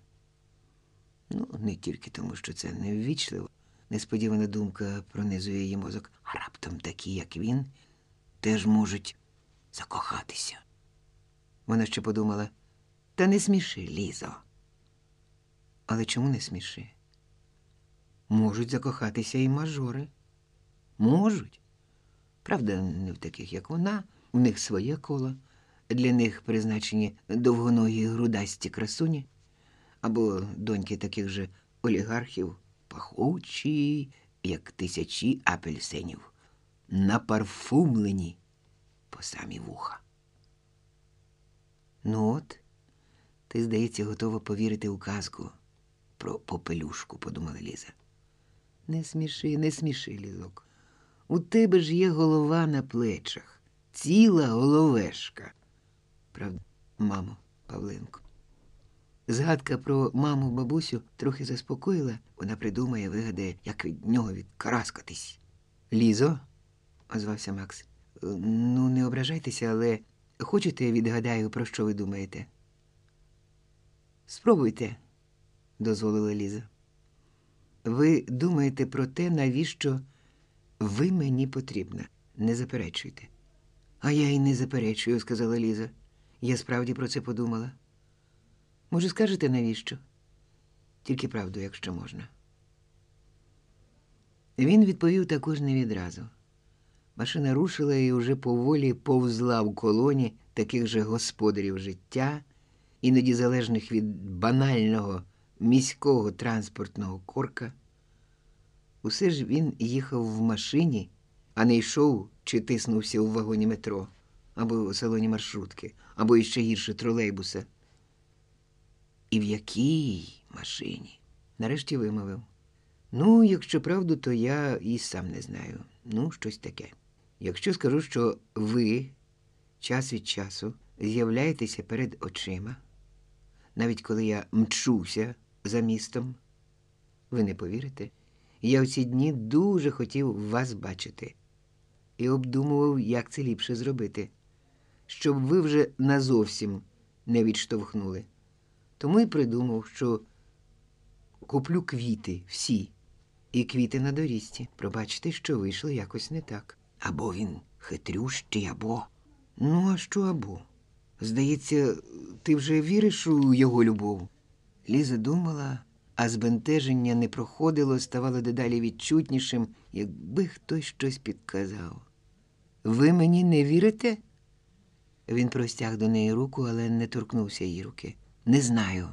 Ну, не тільки тому, що це неввічливо. Несподівана думка пронизує її мозок, а раптом такі, як він, теж можуть закохатися. Вона ще подумала, та не сміши, Лізо. Але чому не сміши? Можуть закохатися і мажори. Можуть. Правда, не в таких, як вона, у них своє коло. Для них призначені довгоногі грудасті красуні або доньки таких же олігархів, пахучі, як тисячі апельсинів, напарфумлені самі вуха. Ну от, ти, здається, готова повірити у казку про попелюшку, подумала Ліза. Не сміши, не сміши, лізок. У тебе ж є голова на плечах, ціла головешка. Правда, мамо, Павленко. Згадка про маму бабусю трохи заспокоїла, вона придумає, вигадає, як від нього відкараскатись. Лізо, озвався Макс. Ну, не ображайтеся, але хочете відгадаю, про що ви думаєте? Спробуйте, дозволила Ліза. Ви думаєте про те, навіщо ви мені потрібна. Не заперечуйте. А я й не заперечую, сказала Ліза. Я справді про це подумала. Може, скажете, навіщо? Тільки правду, якщо можна. Він відповів також не відразу. Машина рушила і уже поволі повзла в колоні таких же господарів життя, іноді залежних від банального міського транспортного корка. Усе ж він їхав в машині, а не йшов чи тиснувся у вагоні метро, або у салоні маршрутки, або іще гірше тролейбуса. І в якій машині? Нарешті вимовив. Ну, якщо правду, то я і сам не знаю. Ну, щось таке. Якщо скажу, що ви час від часу з'являєтеся перед очима, навіть коли я мчуся за містом, ви не повірите. Я в ці дні дуже хотів вас бачити і обдумував, як це ліпше зробити, щоб ви вже назовсім не відштовхнули. Тому й придумав, що куплю квіти всі, і квіти на доріжці. Пробачте, що вийшло якось не так. Або він хитрющий, або. Ну, а що або? Здається, ти вже віриш у його любов? Ліза думала, а збентеження не проходило, ставало дедалі відчутнішим, якби хтось щось підказав. Ви мені не вірите? Він простяг до неї руку, але не торкнувся її руки. Не знаю,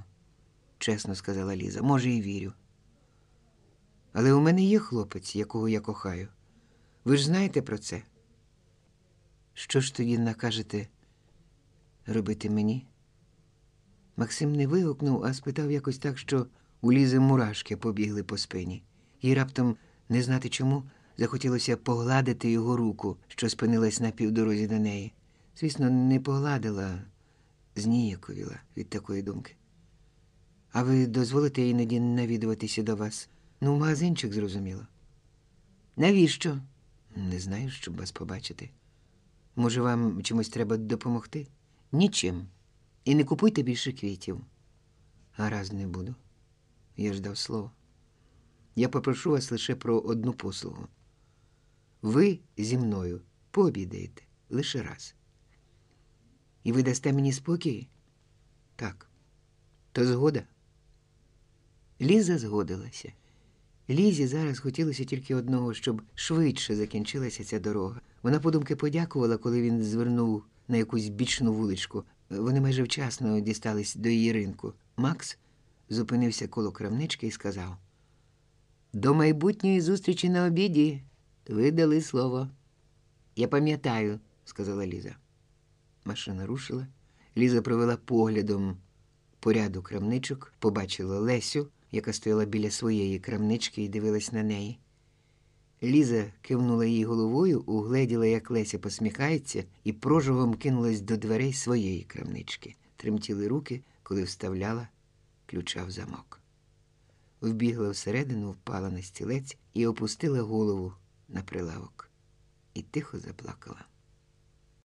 чесно сказала Ліза. Може, і вірю. Але у мене є хлопець, якого я кохаю. Ви ж знаєте про це? Що ж тоді накажете робити мені? Максим не вигукнув, а спитав якось так, що у Лізи мурашки побігли по спині. Їй раптом, не знати чому, захотілося погладити його руку, що спинилась на півдорозі до неї. Звісно, не погладила, зніяковіла від такої думки. А ви дозволите іноді навідуватися до вас? Ну, в магазинчик, зрозуміло. Навіщо? Не знаю, щоб вас побачити. Може, вам чимось треба допомогти? Нічим. І не купуйте більше квітів. Гаразд не буду. Я ж дав слово. Я попрошу вас лише про одну послугу. Ви зі мною пообідаєте лише раз. І ви дасте мені спокій? Так. То згода? Ліза згодилася. Лізі зараз хотілося тільки одного, щоб швидше закінчилася ця дорога. Вона подумки подякувала, коли він звернув на якусь бічну вуличку. Вони майже вчасно дістались до її ринку. Макс зупинився коло крамнички і сказав: До майбутньої зустрічі на обіді ви дали слово. Я пам'ятаю, сказала Ліза. Машина рушила. Ліза провела поглядом по ряду крамничок, побачила Лесю, яка стояла біля своєї крамнички і дивилась на неї. Ліза кивнула їй головою, угледіла, як Леся посміхається, і прожогом кинулась до дверей своєї крамнички. Тремтіли руки, коли вставляла ключа в замок. Вбігла всередину, впала на стілець і опустила голову на прилавок. І тихо заплакала.